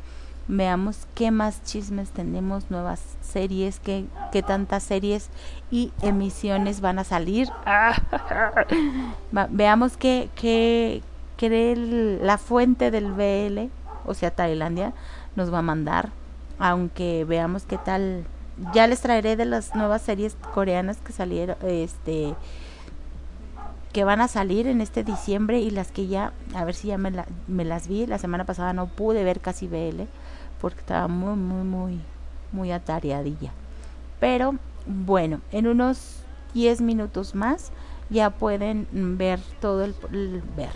Veamos qué más chismes tenemos, nuevas series, qué, qué tantas series y emisiones van a salir. Veamos qué, qué, qué la fuente del BL, o sea, Tailandia, nos va a mandar. Aunque veamos qué tal. Ya les traeré de las nuevas series coreanas que salieron, este, que van a salir en este diciembre y las que ya, a ver si ya me, la- me las vi. La semana pasada no pude ver casi BL porque estaba muy, muy, muy, muy atareadilla. Pero bueno, en unos 10 minutos más ya pueden ver todo el, el- ver,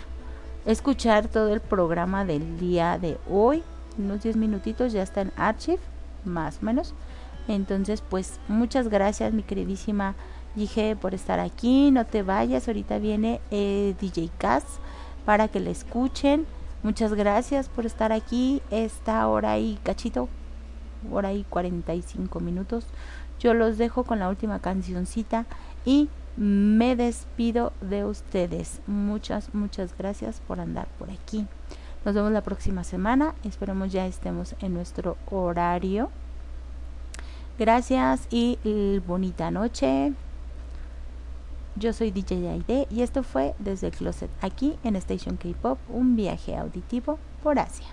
escuchar todo el programa del día de hoy. Unos 10 minutitos ya está en Archive, más o menos. Entonces, pues muchas gracias, mi queridísima Dije por estar aquí. No te vayas, ahorita viene eh, DJ Cass para que le escuchen. Muchas gracias por estar aquí. Esta hora y cachito, hora y 45 minutos. Yo los dejo con la última cancioncita y me despido de ustedes. Muchas, muchas gracias por andar por aquí. Nos vemos la próxima semana. Esperemos ya estemos en nuestro horario. Gracias y bonita noche. Yo soy DJ Aide y esto fue Desde el Closet aquí en Station K-Pop, un viaje auditivo por Asia.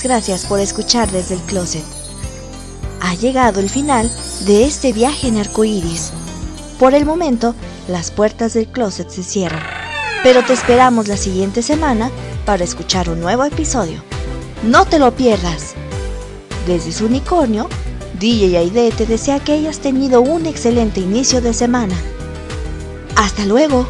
Gracias por escuchar desde el closet. Ha llegado el final de este viaje en arcoíris. Por el momento, las puertas del closet se cierran, pero te esperamos la siguiente semana para escuchar un nuevo episodio. No te lo pierdas. Desde su unicornio, DJ Aide te desea que hayas tenido un excelente inicio de semana. Hasta luego.